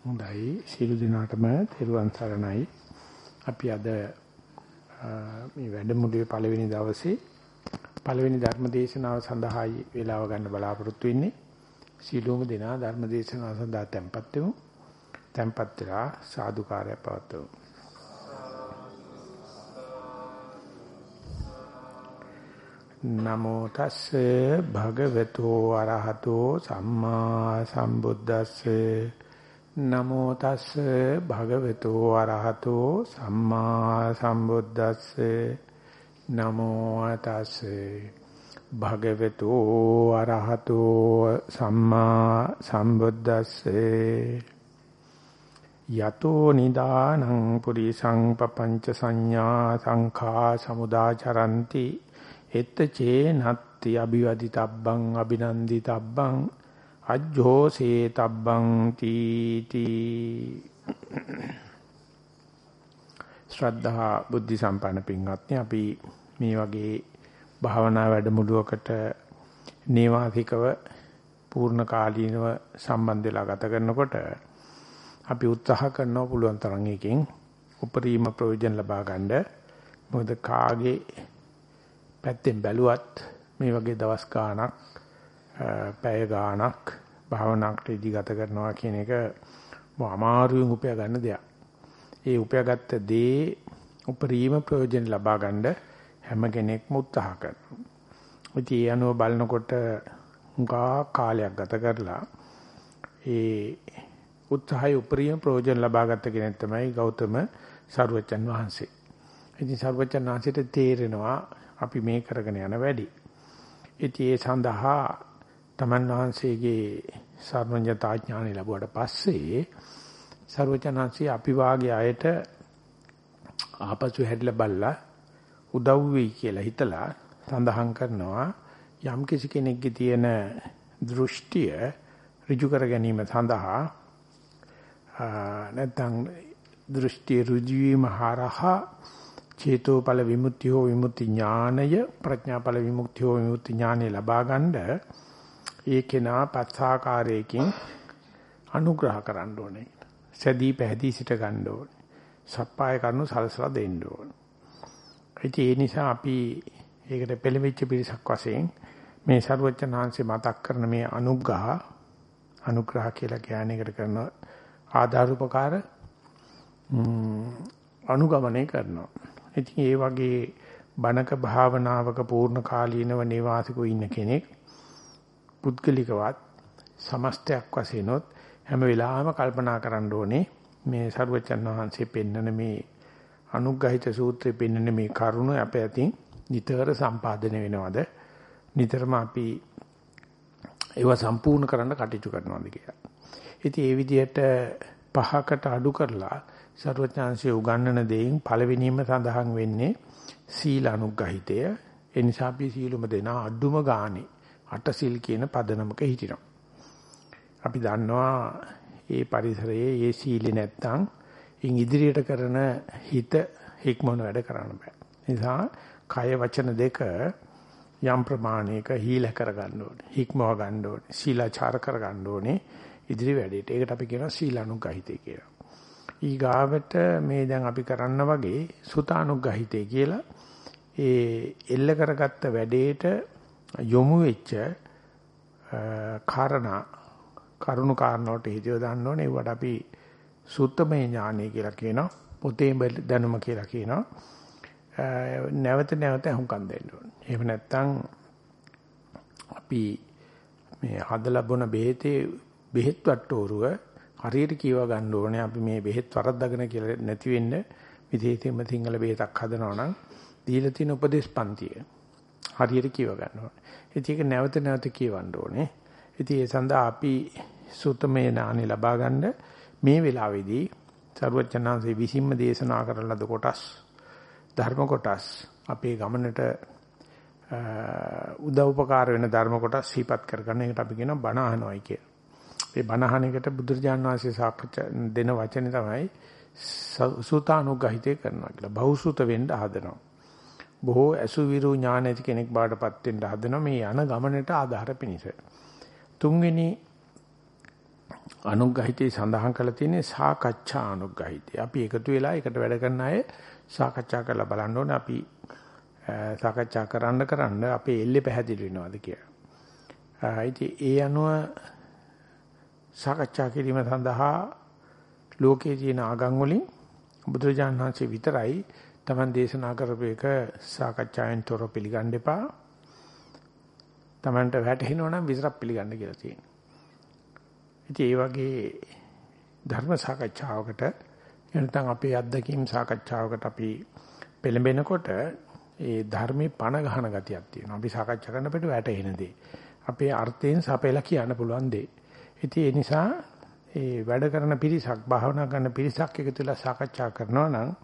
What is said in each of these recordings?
හොඳයි සියලු දිනාටම තෙරුවන් සරණයි. අපි අද මේ වැඩමුළුවේ පළවෙනි දවසේ පළවෙනි ධර්ම දේශනාව සඳහායි වේලාව ගන්න බලාපොරොත්තු වෙන්නේ. සීලෝම දෙනා ධර්ම දේශනාව සඳහා tempත් වෙමු. tempත් වෙලා සාදුකාරය පවත්වමු. නමෝ තස්සේ භගවතු අරහතෝ සම්මා සම්බුද්දස්සේ නමෝ තස්ස භගවතු වරහතෝ සම්මා සම්බුද්දස්ස. නමෝ තස්ස භගවතු වරහතෝ සම්මා සම්බුද්දස්ස. යතෝ නිදානං පුරිසං පపంచ සංඥා සංඛා සමුදාචරಂತಿ. එත්චේ නත්ති අභිවදිතබ්බං අබිනන්දිතබ්බං අජ්ජෝසේ තබ්බං තීති. ශ්‍රද්ධා බුද්ධ සම්පන්න පින්වත්නි අපි මේ වගේ භාවනා වැඩමුළුවකට නේවාසිකව පූර්ණ කාලීනව සම්බන්ධ වෙලා ගත කරනකොට අපි උත්සාහ කරනවා පුළුවන් තරම් එකකින් උපරිම ප්‍රයෝජන ලබා ගන්න. මොකද කාගේ පැත්තෙන් බැලුවත් මේ වගේ දවස් ගාණක් පැය ගාණක් භාවනාවට ඉදි ගත කරනවා කියන එක අමාරුවෙන් උපයා ගන්න දෙයක්. ඒ උපයාගත්ත දේ උපරිම ප්‍රයෝජන ලබා ගන්න හැම කෙනෙක්ම උත්සාහ කරනවා. ඉතින් ඒ අනුව බලනකොට උගා කාලයක් ගත කරලා ඒ උත්සාහය උපරිම ප්‍රයෝජන ලබා ගත්ත කෙනෙක් තමයි ගෞතම සර්වචන් වහන්සේ. ඉතින් සර්වචන් වහන්සේට තේරෙනවා අපි මේ කරගෙන යන වැඩි. ඉතින් ඒ සඳහා තමන් වහන්සේගේ සර්වඥතා ඥානෙ ලැබුවට පස්සේ සර්වඥාන්සේ අපි වාගේ අයට ආපසු හැරිලා බල්ලා උදව් වෙයි කියලා හිතලා සඳහන් කරනවා යම් කිසි කෙනෙක්ගේ තියෙන දෘෂ්ටිය ඍජු කර ගැනීම සඳහා නැත්නම් දෘෂ්ටි ඍජු වීම හරහා චේතෝපල විමුක්තිය හෝ විමුක්ති ඥානය ප්‍රඥාපල විමුක්තිය හෝ විමුක්ති ඥානය ලබා ගන්න ඒ කෙනා පස්සාකාරයකින් අනුග්‍රහ කරන්න ඕනේ. සැදී පැහැදී සිට ගන්න ඕනේ. සප්පාය කරනු සලසලා දෙන්න ඕනේ. ඒ නිසා අපි ඒකට පෙළඹිච්ච පිරිසක් වශයෙන් මේ ਸਰවඥාන්සේ මතක් කරන මේ අනුග්‍රහ අනුග්‍රහ කියලා කියන්නේ ඒකට කරන ආධාර අනුගමනය කරනවා. ඉතින් ඒ වගේ බණක භාවනාවක පූර්ණ කාලීනව නිවාසිකව ඉන්න කෙනෙක් පුද්ගලිකවත් සමස්තයක් වශයෙන්ොත් හැම වෙලාවෙම කල්පනා කරන්න ඕනේ මේ සරුවචන් වහන්සේ පෙන්නන මේ අනුග්‍රහිත සූත්‍රයේ පෙන්නන මේ කරුණ අපේ අතින් නිතර සම්පාදනය වෙනවද නිතරම අපි ඒව සම්පූර්ණ කරන්න කටයුතු කරනවාද කියලා. ඉතින් ඒ විදිහට පහකට අඩු කරලා සරුවචාන්සිය උගන්වන දෙයින් පළවෙනිම සඳහන් වෙන්නේ සීල අනුග්‍රහිතය. ඒ නිසා අපි සීලුම දෙනා අඩුම ගානේ අටසිල් කියන පදනමක හිටිනවා. අපි දන්නවා මේ පරිසරයේ මේ සීලෙ නැත්තම් ඉන් ඉදිරියට කරන හිත හික්මන වැඩ කරන්න බෑ. නිසා කය වචන දෙක යම් ප්‍රමාණයක හීල කර ගන්න ඕනේ. හික්මව ගන්න ඕනේ. සීලාචාර කර ගන්න ඕනේ. ඉදිරි වැඩේට. ඒකට අපි කියනවා සීලානුගහිතේ කියලා. ඊගාවට මේ දැන් අපි කරන්න වගේ සුතානුගහිතේ කියලා ඒ එල්ල කරගත්ත වැඩේට යොමු වෙච්ච කාරණා කරුණු කාරණාවට හේතුව දාන්න ඕනේ. ඒවට අපි සුත්තමේ ඥානය කියලා කියනවා පොතේ දැනුම කියලා කියනවා. නැවත නැවත හුඟම් දෙන්න ඕනේ. එහෙම නැත්නම් අපි මේ හදලා බොන බෙහෙතේ බෙහෙත් වට්ටෝරුව හරියට කියව ගන්න ඕනේ. අපි මේ බෙහෙත් වරද්දාගෙන කියලා නැති වෙන්න. විදේශෙම සිංහල බෙහෙතක් හදනවා නම් දීලා තියෙන උපදේශ පන්තිය. හරියට කියව ගන්න ඕනේ ඉතින් ඒක නැවත නැවත කියවන්න ඕනේ. ඉතින් ඒ සඳහා අපි සුතමේ ඥානෙ ලබා ගන්න මේ වෙලාවේදී සරුවචනාංශේ විසින්ම දේශනා කරන ලද කොටස් ධර්ම කොටස් අපේ ගමනට උදව්පකාර වෙන ධර්ම කොටස් සිහිපත් කරගන්න එකට අපි කියනවා බණ අහනවායි කියලා. මේ බණ අහන එකට බුදුරජාණන් වහන්සේ සාකච්ඡා දෙන වචනේ තමයි සූතානුග්‍රහිතේ කරනවා කියලා. බහුසුත වෙන්න හදනවා. බොහෝ අසුවිරු ඥාන ඇති කෙනෙක් බාටපත් වෙන්න හදනවා මේ යන ගමනට ආධාර පිණිස. තුන්වෙනි අනුග්‍රහිතේ සඳහන් කරලා තියෙන්නේ සාකච්ඡා අනුග්‍රහිතේ. අපි එකතු වෙලා එකට වැඩ කරන අය සාකච්ඡා කරලා බලන්න ඕනේ අපි සාකච්ඡා කරන්න කරන්න අපේ එල්ලේ පැහැදිලි වෙනවද කියලා. ඉතින් ඒ අනුව සාකච්ඡා කිරීම සඳහා ලෝකයේ තියෙන ආගම් වලින් බුදුරජාණන් වහන්සේ විතරයි Taman දේශනා කරපු එක සාකච්ඡාවෙන් තොර පිළිගන්න එපා. Tamanට වැටහෙනවා නම් විතරක් පිළිගන්න කියලා තියෙනවා. ඉතින් ඒ වගේ ධර්ම සාකච්ඡාවකට එනතන් අපේ අත්දැකීම් සාකච්ඡාවකට අපි පෙළඹෙනකොට ඒ ධර්මේ පණ ගහන ගතියක් තියෙනවා. අපි සාකච්ඡා කරන පිට වැටෙන දේ. අපේ අර්ථයෙන් සපයලා කියන්න පුළුවන් දේ. ඉතින් ඒ නිසා ඒ වැඩ කරන පිරිසක් භාවනා කරන පිරිසක් එකතු වෙලා සාකච්ඡා කරනවා නම්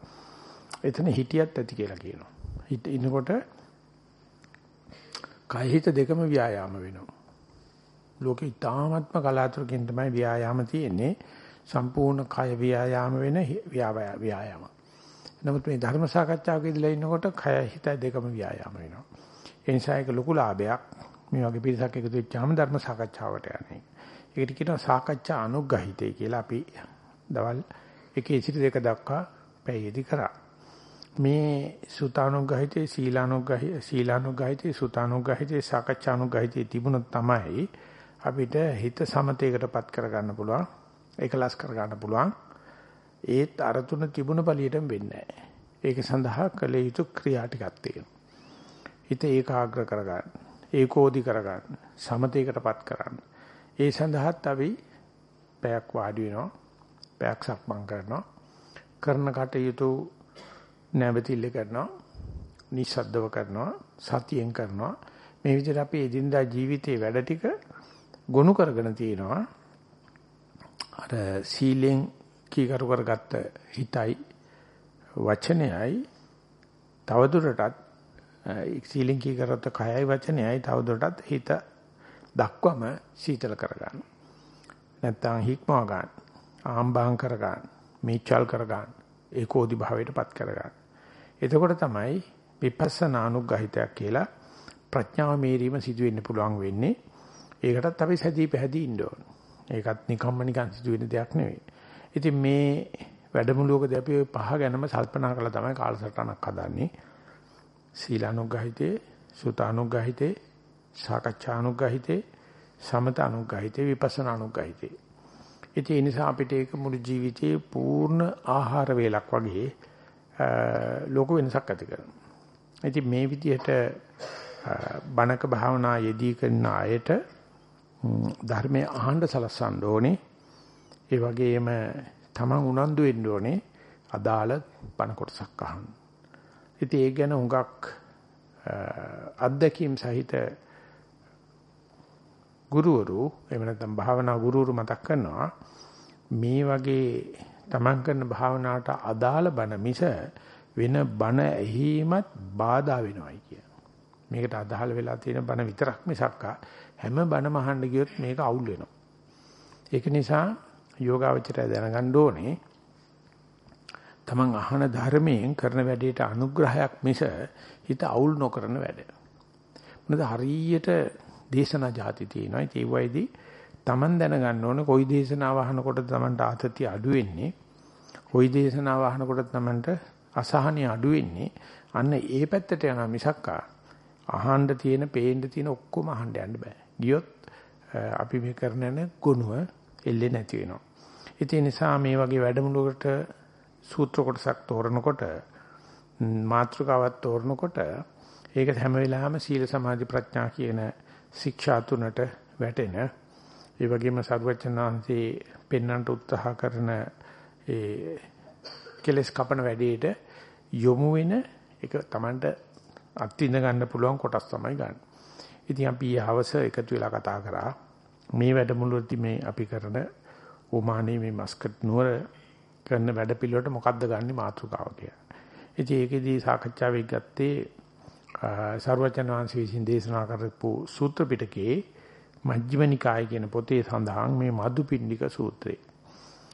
එතන හිටියත් ඇති කියලා කියනවා. හිට ඉනකොට කය හිත දෙකම ව්‍යායාම වෙනවා. ලෝකේ ඊ타ත්ම කලාතුරකින් තමයි ව්‍යායාම තියෙන්නේ. සම්පූර්ණ කය ව්‍යායාම වෙන ව්‍යායාම. නමුත් මේ ධර්ම සාකච්ඡාවක ඉඳලා ඉන්නකොට කය හිත දෙකම ව්‍යායාම වෙනවා. ඒ නිසා ඒක ලොකු ලාභයක්. මේ වගේ පිරිසක් එකතු වෙච්චාම ධර්ම සාකච්ඡාවට යන්නේ. ඒකට කියනවා සාකච්ඡා අනුග්‍රහිතය කියලා අපි දවල් එකේ සිට දෙක දක්වා පැයදී කරා. මේ සුතානුග්‍රහිතේ සීලානුග්‍රහිතේ සීලානුග්‍රහිතේ සුතානුග්‍රහිතේ සාකච්ඡානුග්‍රහිතේ තිබුණොත් තමයි අපිට හිත සමතේකටපත් කරගන්න පුළුවන් ඒකලස් කරගන්න පුළුවන් ඒත් අර තුන තිබුණ පළියටම වෙන්නේ නැහැ. ඒක සඳහා කළ යුතු ක්‍රියා ටිකක් තියෙනවා. හිත ඒකාග්‍ර කරගන්න, ඒකෝදි කරගන්න, සමතේකටපත් කරන්න. ඒ සඳහාත් අපි පැයක් වාඩි වෙනවා, පැයක් සක්මන් කරනවා. කරන කටයුතු නැවතිල්ල කරනවා, නිස්සද්දව කරනවා, සතියෙන් කරනවා. මේ විදිහට අපි එදිනදා ජීවිතයේ වැඩ ටික ගොනු කරගෙන තියෙනවා. අර සීලෙන් කීකරු කරගත්ත හිතයි වචනයයි තවදුරටත් සීලෙන් කීකරගත්ත කයයි වචනයයි තවදුරටත් හිත දක්වම සීතල කරගන්න. නැත්තම් හික්මව ගන්න. ආම්බාම් කර ගන්න. මේචල් කර ගන්න. ඒකෝදි භාවයටපත් කර ගන්න. එතකොට තමයි විපස්සනා අනුග්‍රහිතයක් කියලා ප්‍රඥාව මේරීම සිදු වෙන්න පුළුවන් වෙන්නේ. ඒකටත් අපි සැදී පැහැදී ඉන්න ඕන. ඒකත් නිකම්ම නිකන් සිදු වෙන දෙයක් නෙවෙයි. ඉතින් මේ වැඩමුළුවකදී අපි ওই පහ ගැනම සල්පනා කරලා තමයි කාලසටහනක් හදන්නේ. සීලානුග්‍රහිතේ, සුතානුග්‍රහිතේ, සාකච්ඡානුග්‍රහිතේ, සමතානුග්‍රහිතේ, විපස්සනානුග්‍රහිතේ. ඉතින් ඒ නිසා අපිට ඒක මුළු ජීවිතේ පූර්ණ ආහාර වේලක් වගේ ලෝක වෙනසක් ඇති කරනවා. ඉතින් මේ විදිහට බණක භාවනා යෙදී කරන අයට ධර්මයේ අහන්න සලස්සන්න ඕනේ. ඒ වගේම තමන් උනන්දු වෙන්න ඕනේ අදාළ බණ කොටසක් අහන්න. ඉතින් ඒ ගැන හුඟක් අත්දැකීම් සහිත ගුරුවරු එහෙම නැත්නම් භාවනා ගුරුවරු මතක් කරනවා මේ වගේ තමන් කරන භාවනාවට අදාළ බණ මිස වෙන බණ ඇහිමත් බාධා වෙනවයි කිය. මේකට අදාළ වෙලා තියෙන බණ විතරක් මිසක් හැම බණම අහන්න ගියොත් මේක අවුල් වෙනවා. ඒක නිසා යෝගාවචරය දැනගන්න ඕනේ තමන් අහන ධර්මයෙන් කරන වැඩේට අනුග්‍රහයක් මිස හිත අවුල් නොකරන වැඩ. මොකද හරියට දේශනා જાති තියෙනවා. ඒ වයිදී තමන් දැනගන්න ඕනේ කොයි දේශනාව අහනකොට තමන්ට ආතතිය අඩු වෙන්නේ. කොයි දේශනාව අහනකොට තමන්ට අසහනිය අඩු වෙන්නේ. අන්න ඒ පැත්තට යනවා මිසක්කා අහන්න තියෙන, පේන්න තියෙන ඔක්කොම අහන්න යන්න බෑ. ගියොත් අපි මේ කරන ගුණුව එල්ලේ නැති වෙනවා. ඒ නිසා මේ වගේ වැඩමුළුවකට සූත්‍ර කොටසක් තෝරනකොට මාත්‍රකාවක් තෝරනකොට ඒක හැම වෙලාවෙම සීල සමාධි ප්‍රඥා කියන ශික්ෂා තුනට වැටෙන ඒ වගේම සර්වචනාංශේ පෙන්වන්නට උත්සාහ කරන ඒ කෙලස් කපන වැඩේට යොමු වෙන එක Tamanට අත්විඳ ගන්න පුළුවන් කොටස් තමයි ගන්න. ඉතින් අපි හවස එකතු වෙලා කතා කරා මේ වැඩමුළුවේදී මේ අපි කරන ඕමානේ මේ මස්කට් නුවර කරන වැඩ පිළිවෙලට මොකද්ද ගන්නෙ මාතෘකාව කියලා. ඉතින් ඒකෙදී සාකච්ඡාවෙ ගත්තේ සර්වචන වංශ විසින් දේශනා කරපු සූත්‍ර පිටකේ මජ්ක්‍ධිම නිකාය කියන පොතේ සඳහන් මේ මදුපිණ්ඩික සූත්‍රය.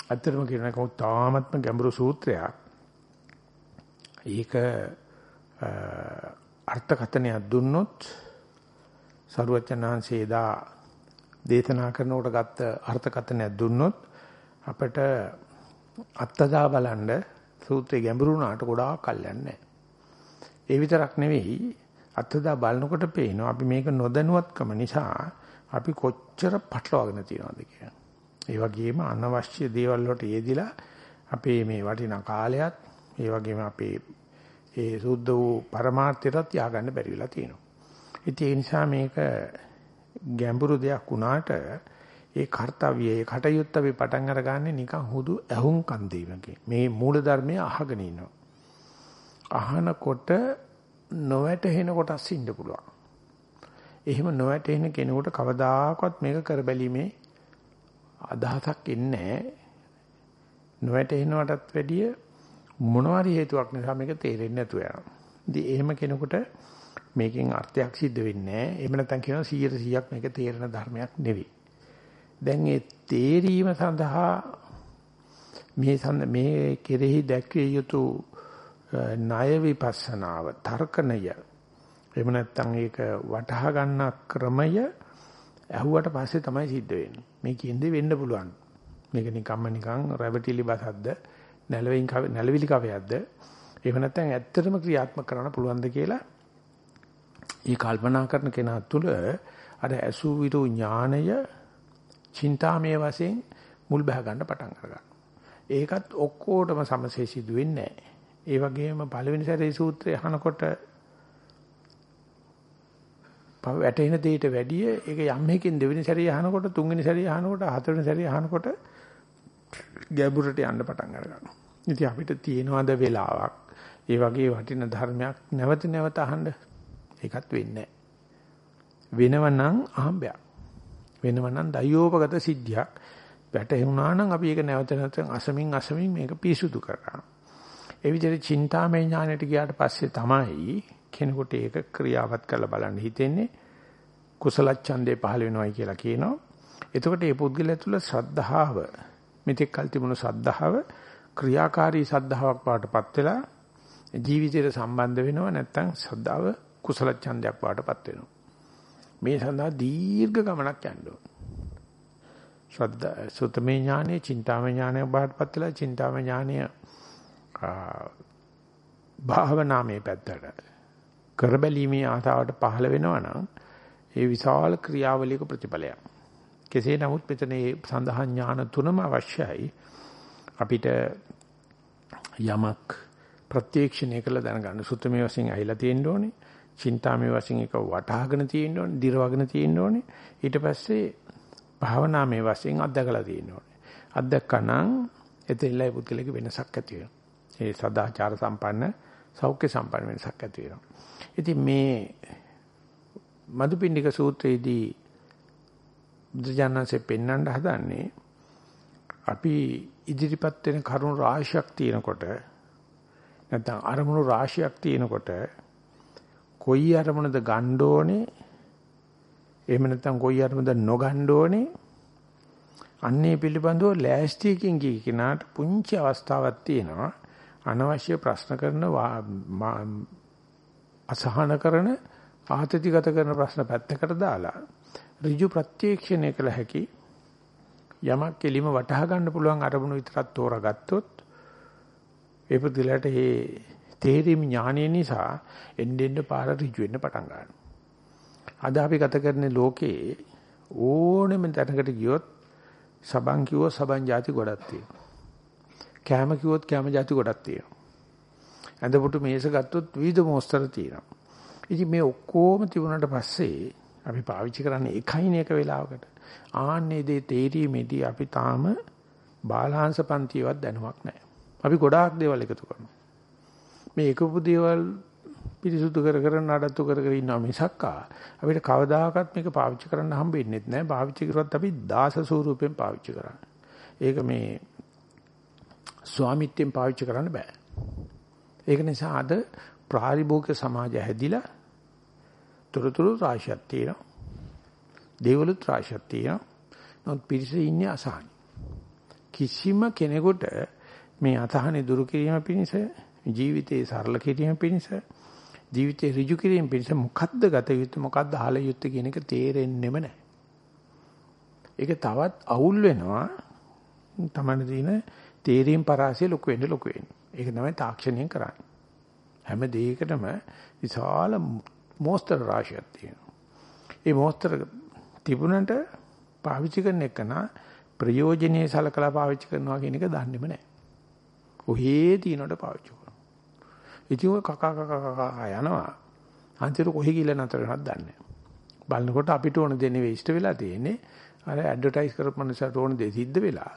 අත්‍තරම කියන කව තාමත්ම ගැඹුරු සූත්‍රයක්. ඒක අර්ථකථනයක් දුන්නොත් සරුවචනාංශේ දා දේශනා කරනකොට ගත්ත අර්ථකථනයක් දුන්නොත් අපිට අත්තදා බලන්න සූත්‍රය ගැඹුරු වුණාට ගොඩාක් කල් යන්නේ ඒ විතරක් නෙවෙයි අත්තදා බලනකොට පේනවා අපි මේක නොදැනුවත්කම නිසා අපි කොච්චර පටලවාගෙන තියනවද කියලා. ඒ වගේම අනවශ්‍ය දේවල් වලට යෙදිලා අපේ මේ වටිනා කාලයත් ඒ වගේම අපේ ඒ සුද්ධ වූ පරමාර්ථයටත් ය아가න්න බැරි වෙලා තියෙනවා. ඉතින් ඒ නිසා මේක ගැඹුරු දෙයක් වුණාට ඒ කාර්යය ඒ කටයුත්ත අපි පටන් අරගන්නේ නිකන් හුදු ඇහුම් කන් දීමකින්. මේ මූල ධර්මය අහගෙන ඉන්නවා. අහනකොට නොවැටහෙන කොටස් ඉන්න පුළුවන්. එහෙම නොවැටෙන කෙනෙකුට කවදාකවත් මේක කරබැලීමේ අදහසක් එන්නේ නැහැ. නොවැටෙනවටත් වැඩිය මොනවාරි හේතුවක් නිසා මේක තේරෙන්නේ නැතුව යනවා. ඉතින් එහෙම කෙනෙකුට මේකෙන් අර්ථයක් සිද්ධ වෙන්නේ නැහැ. එහෙම නැත්නම් කියනවා 100%ක් මේක තේරෙන ධර්මයක් නෙවෙයි. දැන් ඒ තේරීම සඳහා මේ මේ කෙරෙහි දැක්විය යුතු ණය විපස්සනාව තර්කණය එහෙම නැත්නම් ඒක වටහා ගන්න ක්‍රමය ඇහුවට පස්සේ තමයි සිද්ධ වෙන්නේ. මේ කියන්නේ වෙන්න පුළුවන්. මේක නිකම්ම නිකන් රැවටිලි බසක්ද නැලවින් නැලවිලි කවයක්ද එහෙම නැත්නම් ඇත්තටම ක්‍රියාත්මක කරන්න පුළුවන්ද කියලා ඊ කල්පනා කරන කෙනා තුළ අර ඇසු විරු ඥාණය චින්තාමය වශයෙන් මුල් බහ ගන්න පටන් ගන්නවා. ඒකත් ඔක්කොටම සමසේ සිදු වෙන්නේ නැහැ. ඒ වගේම පළවෙනි සැරේ සූත්‍රය අහනකොට වැටෙන දෙයට වැඩිය ඒක යම් එකකින් දෙවෙනි සැරේ අහනකොට තුන්වෙනි සැරේ අහනකොට හතරවෙනි සැරේ අහනකොට ගැඹුරට යන්න පටන් ගන්නවා. ඉතින් අපිට තියෙනවද වෙලාවක් ඒ වගේ වටින ධර්මයක් නැවත නැවත අහන්න ඒකත් වෙන්නේ නැහැ. වෙනවනම් අහඹයක්. වෙනවනම් දයෝපගත සිද්ධියක්. වැටෙුණා නම් අපි ඒක නැවත නැවත අසමින් අසමින් මේක පිසුදු කරනවා. ඒ විදිහට චින්තාමය ඥානයට ගියාට පස්සේ තමයි කෙනෙකුට ඒක ක්‍රියාවත් කරලා බලන්න හිතෙන්නේ කුසල ඡන්දේ පහළ වෙනවයි කියලා කියනවා. එතකොට මේ පුද්ගලයා තුළ ශ්‍රද්ධාව මෙතෙක් කල් තිබුණු ශ්‍රද්ධාව ක්‍රියාකාරී ශ්‍රද්ධාවක් වඩටපත් වෙලා ජීවිතයට සම්බන්ධ වෙනව නැත්නම් ශ්‍රද්ධාව කුසල ඡන්දයක් වඩටපත් වෙනවා. මේ සඳහා දීර්ඝ ගමනක් යන්න ඕන. ශ්‍රද්ධා සුතමේ ඥානෙ, චින්තාමය ඥානය වඩටපත් වෙලා චින්තාමය ඥානය භාවනාමේ පැත්තට කරබැලීමේ ආසාවට පහළ වෙනවා නම් ඒ විශාල ක්‍රියාවලියක ප්‍රතිඵලයක්. කෙසේ නමුත් මෙතන මේ සඳහන් ඥාන තුනම අවශ්‍යයි. අපිට යමක් ප්‍රත්‍යක්ෂණය කළ දැනගන්න සුත්තමේ වශයෙන් ඇහිලා තියෙන්න ඕනේ. චින්තාමේ වශයෙන් එක වටහාගෙන තියෙන්න ඕනේ, දිරවගෙන තියෙන්න ඕනේ. ඊට පස්සේ භාවනාමේ වශයෙන් අත්දකලා තියෙන්න ඕනේ. අත්දැකනනම් එතෙල්ලයි පුද්ගලෙක වෙනසක් ඇති වෙනවා. ඒ සදාචාර සම්පන්න සෞඛ්‍ය සම්පන්න වෙනසක් ඇති වෙනවා. ඉතින් මේ මදුපිණ්ඩික සූත්‍රයේදී බුදුජානන්සේ පෙන්වන්න හදන්නේ අපි ඉදිරිපත් වෙන කරුණු රාශියක් තියෙනකොට නැත්නම් අරමුණු රාශියක් තියෙනකොට කොයි අරමුණද ගන්න ඕනේ? එහෙම නැත්නම් කොයි අරමුණද නොගන්න ඕනේ? අන්නේ පිළිබඳව ලෑස්තියකින් ගිය කෙනාට පුංචි අවස්ථාවක් තියෙනවා. අනවශ්‍ය ප්‍රශ්න කරන අසහන කරන ආතතිගත කරන ප්‍රශ්න පැත්තකට දාලා ඍජු ප්‍රත්‍යක්ෂණය කළ හැකි යමක් කෙලිම වටහා ගන්න පුළුවන් අරමුණු විතරක් තෝරාගත්තොත් ඒ පුදුලට ඒ තේරීම් ඥානය නිසා එන්නෙන්න පාර ඍජු වෙන්න පටන් ගන්නවා. අද අපි ගත කරන ලෝකේ ඕනෙම තැනකට ගියොත් සබන් කිව්වොත් සබන් ಜಾති ගොඩක් තියෙනවා. කැම කිව්වොත් කැම ಜಾති ගොඩක් තියෙනවා. ඇඳපොටු මේස ගත්තොත් විවිධ මොස්තර තියෙනවා. ඉතින් මේ ඔක්කොම තිබුණාට පස්සේ අපි පාවිච්චි කරන්නේ එකයින එක වෙලාවකට. ආන්නේ දේ තේරීමේදී අපි තාම බාලාංශ පන්තියවත් දැනුමක් නැහැ. අපි ගොඩාක් දේවල් එකතු කරනවා. මේ එකපු දේවල් පිරිසුදු කර කර නඩත්තු කර කර ඉන්නවා මිසක්කා අපිට කවදාකවත් මේක පාවිච්චි කරන්න හම්බෙන්නේ නැහැ. පාවිච්චි කරුවත් අපි දාස ස්වරූපයෙන් පාවිච්චි කරන්නේ. ඒක මේ ස්වාමිත්වයෙන් පාවිච්චි කරන්න බෑ. ඒක නිසා අද ප්‍රාරිභෝගික සමාජය හැදිලා තොරතුරු රාශියක් තියෙනවා. දේවලුත් රාශියක් තියෙනවා. නමුත් පිරිස ඉන්නේ අසහනයි. කිසිම කෙනෙකුට මේ අසහනේ දුරු කිරීම පිණිස ජීවිතේ සරල කිරීම පිණිස ජීවිතේ ඍජු කිරීම පිණිස මොකද්ද ගත යුත්තේ මොකද්ද හල යුත්තේ කියන එක තේරෙන්නෙම නැහැ. ඒක තවත් අවුල් වෙනවා. තමන්න තියෙන තේරීම් පරාසය ලොකු වෙන්න ලොකු වෙන්න. ඒක තමයි තාක්ෂණයෙන් කරන්නේ. හැම දෙයකටම විශාල මෝස්තර රාශියක් තියෙනවා. ඒ මෝස්තර තිබුණට පාවිච්චි කරන එක නා ප්‍රයෝජනෙයි සලකලා පාවිච්චි කරනවා කියන එක දන්නේම නැහැ. ඔහේ තියනට පාවිච්චි කරනවා. ඉතින් ඔය කකා කකා කකා යනවා. අන්තිමට කොහේ ගිහලා නතර වෙනවද දන්නේ නැහැ. බලනකොට අපිට ඕන දේ නෙවෙයි ඉෂ්ට වෙලා තියෙන්නේ. අර ඇඩ්වර්ටයිස් කරපු මනුස්සයට ඕන දේ සිද්ධ වෙලා.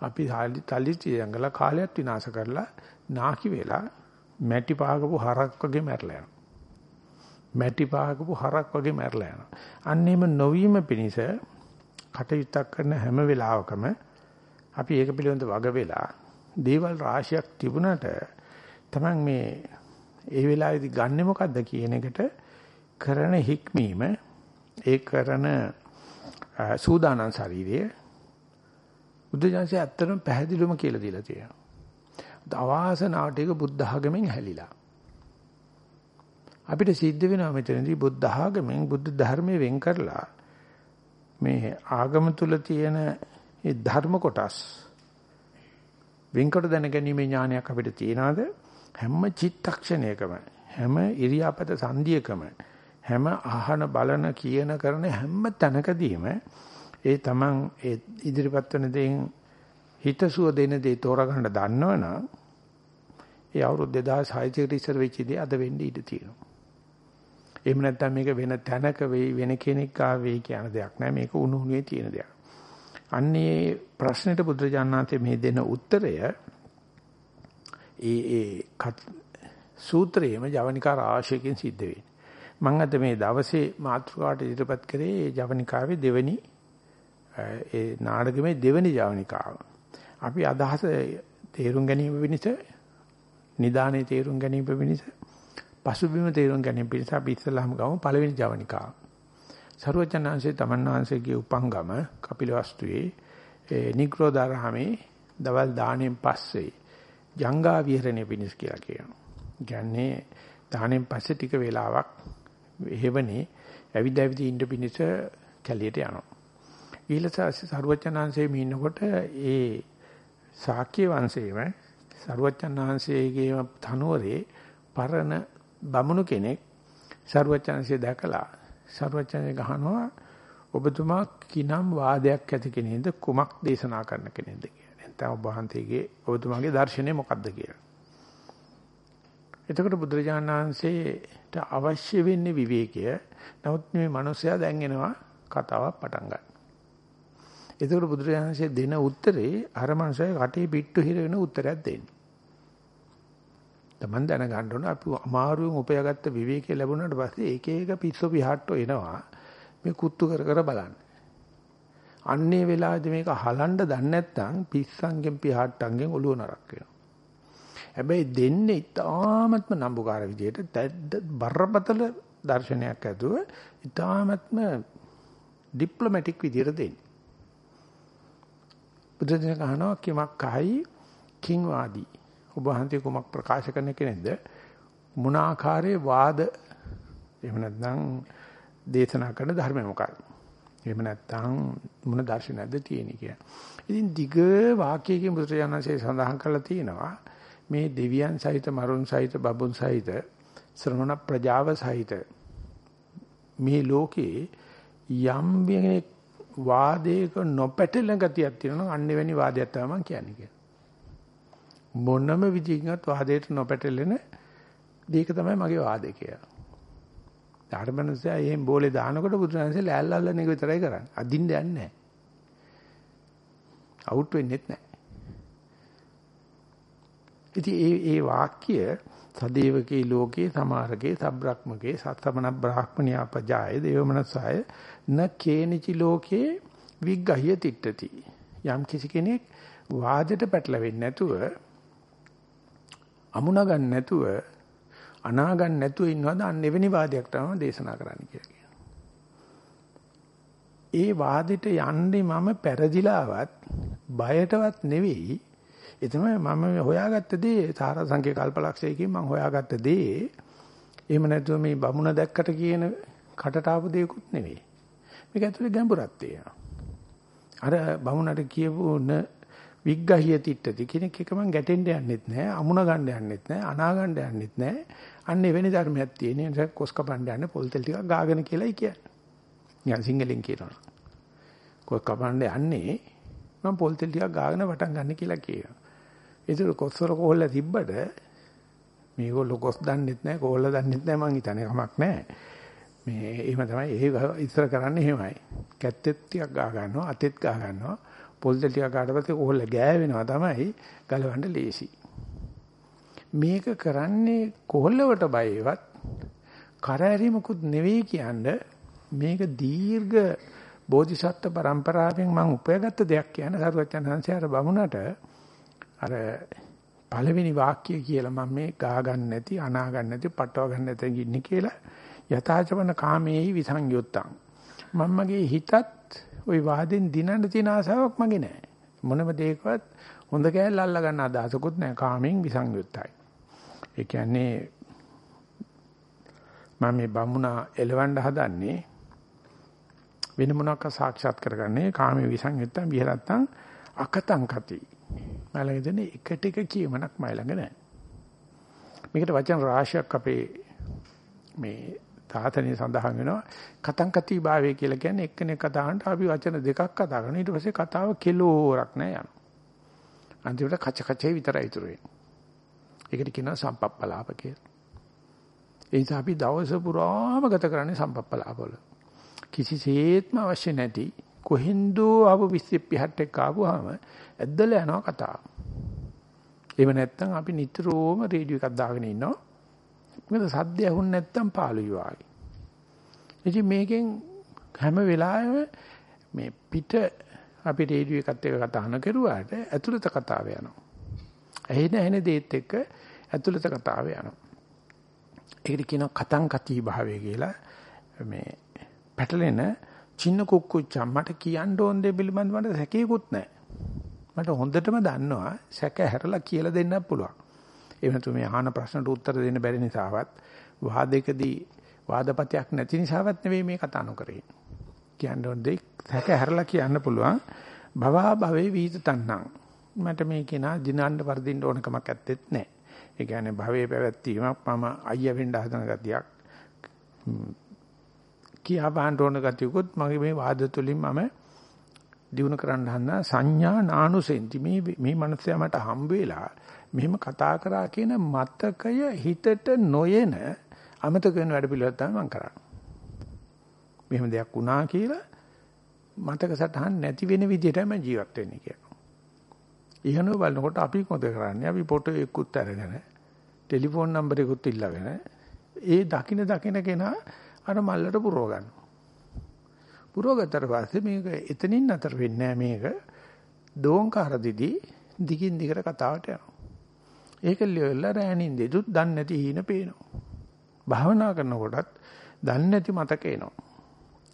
අපි තලි තියංගලා කාලයක් විනාශ කරලා නාකි වෙලා මැටි පහකපු හරක් වගේ මැරලා යනවා. මැටි පහකපු හරක් වගේ මැරලා යනවා. අන්න එහෙම නොවීම පිණිස කටයුත්තක් කරන හැම වෙලාවකම අපි ඒක පිළිබඳව වග වෙලා දේවල් රාශියක් තිබුණට තමන් මේ ඒ වෙලාවේදී ගන්නෙ මොකද්ද කියන එකට කරන හික්මීම ඒ කරන සූදානම් ශරීරය බුද්ධ ජානසය ඇත්තටම පැහැදිලිවම කියලා දීලා තියෙනවා. අවාසනාවට ඒක බුද්ධ ආගමෙන් හැලිලා. අපිට සිද්ධ වෙනවා මෙතනදී බුද්ධ ආගමෙන් බුද්ධ ධර්මයේ වෙන් කරලා මේ ආගම තුල තියෙන ඒ ධර්ම කොටස් වෙන්කොට දැනගැනීමේ ඥානයක් අපිට තියනවාද හැම චිත්තක්ෂණයකම හැම ඉරියාපත සංධියකම හැම අහන බලන කියන කරන හැම තැනකදීම ඒ තමන් ඒ ඉදිරිපත් වෙන දේෙන් හිතසුව දෙන දේ තෝරගන්න දන්නවනම් ඒ අවුරුදු 2600 කට ඉස්සර වෙච්ච දේ අද වෙන්න ඉඩ තියෙනවා. එහෙම නැත්නම් මේක වෙන තැනක වෙයි වෙන කෙනෙක් ආවේ කියන දෙයක් නෑ මේක උණු උණුවේ තියෙන දෙයක්. අන්නේ ප්‍රශ්නෙට බුදුරජාණන්සේ මේ දෙන උත්තරය ඒ ඒ සූත්‍රයේම ජවනිකා රාශියකින් සිද්ධ වෙන්නේ. මම අද මේ දවසේ මාතෘකාවට ඉදිරිපත් කරේ ජවනිකාවේ දෙවෙනි ඒ නාටකමේ දෙවෙනි ජවනිකාව. අපි අදහස තේරුම් ගැනීම වෙනස නිදානේ තේරුම් ගැනීම වෙනස පසුබිම තේරුම් ගැනීම පිණිස අපි ඉස්සලාම ගමු පළවෙනි ජවනිකාව. සරුවචනාංශයේ තමන්නාංශයේ උපංගම කපිලවස්තුවේ ඒ නිග්‍රෝධාරාමේ දවල් දාණයෙන් පස්සේ ජංගා විහරණය පිණිස කියලා කියනවා. කියන්නේ දාණයෙන් පස්සේ ටික වෙලාවක් එහෙවනේ ඇවිද ඇවිද ඉන්න පිණිස කැලියට යනවා. ඊළඟට සරුවචනාංශයේ මින්නකොට ඒ ශාක්‍ය වංශයේම සරුවචනාංශයේගේ තනුවරේ පරණ බමුණු කෙනෙක් සරුවචනාංශය දැකලා සරුවචනාංශය ගහනවා ඔබතුමා කිනම් වාදයක් ඇති කෙනෙක්ද කුමක් දේශනා කරන කෙනෙක්ද කියලා. නැත්නම් ඔබ වහන්සේගේ ඔබතුමාගේ දර්ශනය මොකක්ද කියලා. එතකොට බුදුරජාණන් වහන්සේට අවශ්‍ය වෙන්නේ විවේකය. නමුත් මේ මිනිස්සයා දැන් එනවා කතාවක් පටන් ගන්න. එතකොට බුදුරජාණන්සේ දෙන උත්තරේ අර මනුස්සයා කටේ පිට්ටු හිර වෙන උත්තරයක් දෙන්නේ. Taman දැනගන්න ඕන අපි අමාරුවෙන් උපයාගත්ත විවේකී ලැබුණාට පස්සේ එක එක පිස්සු පිහට්ටෝ එනවා. මේ kuත්තු කර කර බලන්න. අන්නේ වෙලාවේදී මේක හලන්න දන්නේ නැත්නම් පිස්සන්ගෙන් පිහට්ටන්ගෙන් ඔළුව නරක් වෙනවා. හැබැයි දෙන්නේ ඉතාමත්ම නම්බුකාර විදියට බරපතල දර්ශනයක් ඇතුව ඉතාමත්ම ඩිප්ලොමැටික් විදියට දෙන්නේ. බුදුදෙන කහනවා කිමක් කහයි කිං වාදී. ඔබ වහන්සේ කුමක් ප්‍රකාශ කරන කෙනෙක්ද? මොන ආකාරයේ වාද එහෙම නැත්නම් දේශනා කරන ධර්මය මොකක්ද? එහෙම නැත්නම් මොන දර්ශනයක්ද තියෙන්නේ කියලා. ඉතින් දිග වාක්‍යයකින් බුදුරජාණන්සේ සඳහන් කරලා තියෙනවා මේ දෙවියන් සහිත මරුන් සහිත බබුන් සහිත ශ්‍රමණ ප්‍රජාව සහිත මේ ලෝකේ යම් වාදයක නොපැටලෙන ගතියක් තියෙනවා අන්න එවැනි වාදයක් තමයි මම කියන්නේ කියලා. මොනම විදිහකින්වත් වාදයට නොපැටලෙන දෙයක තමයි මගේ වාදය කියලා. ධර්මනසයා එහෙන් බෝලේ දානකොට බුදුරජාණන්සේ ලෑල්ල අල්ලන එක විතරයි කරන්නේ. අදින්න යන්නේ නැහැ. අවුට් වෙන්නෙත් නැහැ. ඉතින් ඒ ඒ වාක්‍ය සදේවකේ ලෝකේ සමාරකේ සබ්‍රක්මකේ සත්තමන බ්‍රාහ්මණියා පජාය දේවමනසාය න කේනිචි ලෝකේ විග්ගහිය තිට්ඨති. යම් කිසි කෙනෙක් වාදයට පැටලෙන්නේ නැතුව අමුණ ගන්න නැතුව අනා ගන්න නැතුව ඉන්නවද? අන්න එවැනි වාදයක් තමයි දේශනා කරන්න කියලා කියනවා. ඒ වාදෙට යන්නේ මම පෙරදිලාවත් බයටවත් නෙවෙයි. ඒ තමයි මම හොයාගත්ත දේ සාරසංඛ්‍ය කල්පලක්ෂයකින් මම හොයාගත්ත දේ. එහෙම නැතුව මේ බමුණ දැක්කට කියන කටට ආපු දෙයක්වත් නෙවෙයි. මේක ඇතුලේ ගැඹුරක් තියෙනවා අර බමුණට කියපු න විග්ගහිය තිට්ටති කෙනෙක් එක මං ගැටෙන්න යන්නෙත් නැහැ අමුණ ගන්න යන්නෙත් නැහැ අනා ගන්න යන්නෙත් නැහැ අන්න එවැනි ධර්මයක් තියෙන නිසා කොස් කපන්න යන්නේ පොල් තෙල් ටිකක් ගාගෙන කියලායි කියන්නේ. නිකන් සිංහලෙන් කියනවා. කොස් කපන්න යන්නේ මම පොල් තෙල් ටිකක් ගාගෙන වටන් ගන්න කියලා කියනවා. ඒතර කොස්වර කොහොල්ල තිබ්බට මේගොල්ලෝ කොස් දන්නෙත් නැහැ කොහොල්ල දන්නෙත් නැහැ මං හිතන්නේ කමක් නැහැ. මේ එහෙම තමයි ඒ ඉස්සර කරන්නේ එහෙමයි. කැත්තෙත් ටිකක් ගා ගන්නවා අතෙත් ගා ගන්නවා පොල් තෙල් ටිකක් ගාට පස්සේ කොහොල්ල ගෑවෙනවා තමයි ගලවන්න ලේසි. මේක කරන්නේ කොහොල්ලවට බයවත් කරදරීමකුත් නෙවෙයි කියන්නේ මේක දීර්ඝ බෝධිසත්ව પરම්පරාවෙන් මම උපයාගත්ත දෙයක් කියන සරුවචන් හන්සයාර බමුණට අර පළවෙනි වාක්‍යය කියලා මම මේ ගා ගන්න නැති අනා ගන්න නැති පටව ගන්න නැති ඉන්නේ කියලා යථාචවන කාමේහි විසංයුත්තං මම මගේ හිතත් ওই වාදෙන් දිනන්න තියෙන ආසාවක් මගේ නෑ මොනම දෙයකවත් හොඳ කෑල්ල අල්ල ගන්න අදහසකුත් නෑ කාමෙන් විසංයුත්තයි ඒ කියන්නේ මම මේ බමුණා එලවන්න හදන්නේ වෙන මොනවාක සාක්ෂාත් කරගන්නේ කාමයේ විසංයුත්තම් විහෙරත්තම් අකතං කති. මලඟ දෙන එක ටික කියමනක් මයි ළඟ නැහැ. මේකට වචන රාශියක් අපේ මේ තාතනිය සඳහන් වෙනවා කතං කති භාවය කියලා කියන්නේ එක්කෙනෙක් කතාවන්ට අපි වචන දෙකක් කතා කරනවා ඊට පස්සේ කතාව කෙලෝරක් නෑ යනවා. අන්තිමට කච කචේ විතරයි ඉතුරු වෙන්නේ. ඒකට කියනවා සම්පප්පලාප කියලා. ඒ නිසා අපි දවස පුරාම ගත කරන්නේ සම්පප්පලාපවල. කිසිසේත්ම අවශ්‍ය නැති කොහෙන්දෝ ආපු විශ්පිහට් එක ආවම ඇද්දලා යනවා කතාව. එහෙම නැත්නම් අපි නිතරම රේඩියෝ එකක් දාගෙන ඉන්නවා. මොකද සද්ද ඇහුන්නේ නැත්නම් පාළුයි වාගේ. ඉතින් මේකෙන් හැම වෙලාවෙම මේ පිට අපි රේඩියෝ එකත් එක්ක කතා නොකරුවාට ඇතුළත කතාව යනවා. ඇහෙන ඇහෙන දේත් එක්ක ඇතුළත කතාව යනවා. ඒකට කියනවා කතං කති භාවය කියලා මේ පැටලෙන චින්න කුක්කුච්චම් මට කියන්න ඕන දේ පිළිබඳව මට සැකේකුත් නැහැ. මට හොඳටම දන්නවා සැක හැරලා කියලා දෙන්නත් පුළුවන්. එහෙම නැතු මේ අහන ප්‍රශ්නට උත්තර දෙන්න බැරි නිසාවත් වාදයකදී වාදපතයක් නැති නිසාවත් නෙවෙයි මේ කතා නොකරේ. කියන්න ඕන දේ සැක හැරලා කියන්න පුළුවන්. භවා භවේ වීත තණ්හං. මට මේ කෙනා දිනන්න වර්ධින්න ඕන කමක් ඇත්තෙත් නැහැ. ඒ කියන්නේ භවයේ පැවැත්වීමක් මම අයියා වෙන්න හදන ගතියක් කියා බහන්න ඕන ගතියකුත් මගේ මේ වාද තුලින් මම දිනු කරන්න හදන සංඥා නානුසෙන්ති මේ මේ මනුස්සයා මට හම්බ වෙලා මෙහෙම කතා කරා කියන මතකය හිතට නොයන අමතක වෙන වැඩ පිළිවෙල තමයි මම කරන්නේ. මෙහෙම දෙයක් වුණා කියලා මතක සටහන් නැති වෙන විදිහටම මම ජීවත් වෙන්නේ කියලා. ඉහනෝ බලනකොට අපි මොකද කරන්නේ? අපි ෆොටෝ එකකුත් අරගෙන ටෙලිෆෝන් නම්බර් එකකුත් ඉල්ලගෙන ඒ දකින දකින කෙනා අර මල්ලට පුරව ගන්නවා. පුරවගත්තට පස්සේ මේක එතනින් නතර වෙන්නේ මේක දෝංකාර දිදී දිගින් දිගට කතාවට යනවා. ඒක ලියලා රෑනින් දෙදුත් දන්නේ නැති හීන පේනවා. භාවනා කරනකොටත් දන්නේ නැති මතක එනවා.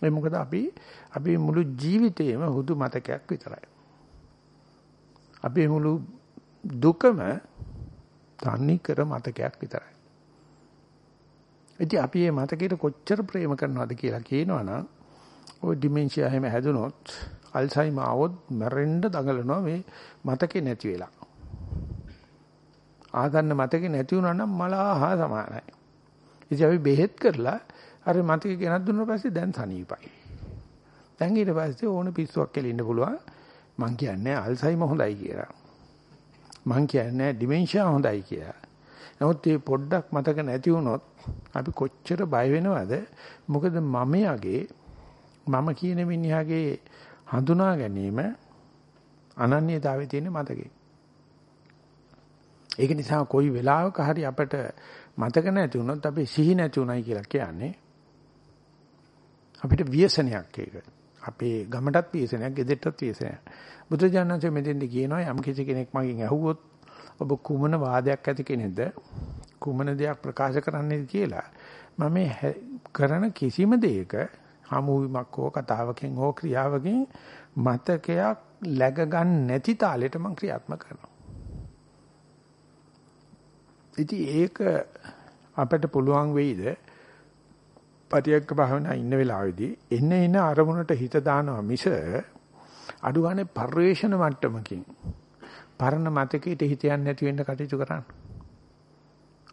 ඒ මොකද අපි අපි මුළු ජීවිතේම හුදු මතකයක් විතරයි. අපි මුළු දුකම තන්නේ කර මතකයක් විතරයි. ඉතින් අපි මේ මතකයට කොච්චර ප්‍රේම කරනවද කියලා කියනවනම් ওই ඩිමෙන්ෂියා හැම හැදුනොත් අල්සයිමර් આવොත් මැරෙන්න දඟලනවා මේ මතකේ නැති වෙලා. ආගන්න මතකේ නැති වුණා නම් මලහා සමානයි. ඉතින් අපි බෙහෙත් කරලා අර මතකේ ගෙනත් දුන්නා පස්සේ දැන් සනීපයි. දැන් ඊට පස්සේ ඕන පිස්සුවක් කෙලින්න පුළුවන්. මං කියන්නේ අල්සයිමර් හොඳයි කියලා. මං කියන්නේ ඩිමෙන්ෂියා හොඳයි කියලා. නමුත් මේ පොඩ්ඩක් මතක නැති වුණොත් අපි කොච්චර බය වෙනවද? මොකද මම යගේ මම කියන මිනිහාගේ හඳුනා ගැනීම අනන්‍යතාවයේ තියෙන මතකේ. ඒක නිසා කොයි වෙලාවක හරි අපිට මතක නැති වුණොත් අපි සිහි නැති උනායි කියලා කියන්නේ අපිට ව්‍යසනයක් ඒක. අපේ ගමටත් ව්‍යසනයක්, ගෙදරටත් ව්‍යසනයක්. බුදුජානනාංශ මෙතෙන්දී කියනවා යම් කිසි කෙනෙක් මගෙන් ඇහුවොත් ඔබ කුමන වාදයක් ඇති කෙනෙක්ද? කුමන දෙයක් ප්‍රකාශ කරන්නේද කියලා. මම කරන කිසිම දෙයක හමුවීමක් හෝ කතාවකින් හෝ ක්‍රියාවකින් මතකයක් läග ගන්න නැති තාලෙට මම ක්‍රියාත්මක කරනවා. ඉතින් ඒක අපිට පුළුවන් වෙයිද පටියක්ක භාවනා ඉන්න වෙලාවේදී එන්න එන අරමුණට හිත දානවා මිස අඩු ගානේ පරිවේෂණ මට්ටමකින් පරණ මතකයට හිත යන්නේ නැති වෙන්න කටයුතු කරන්න.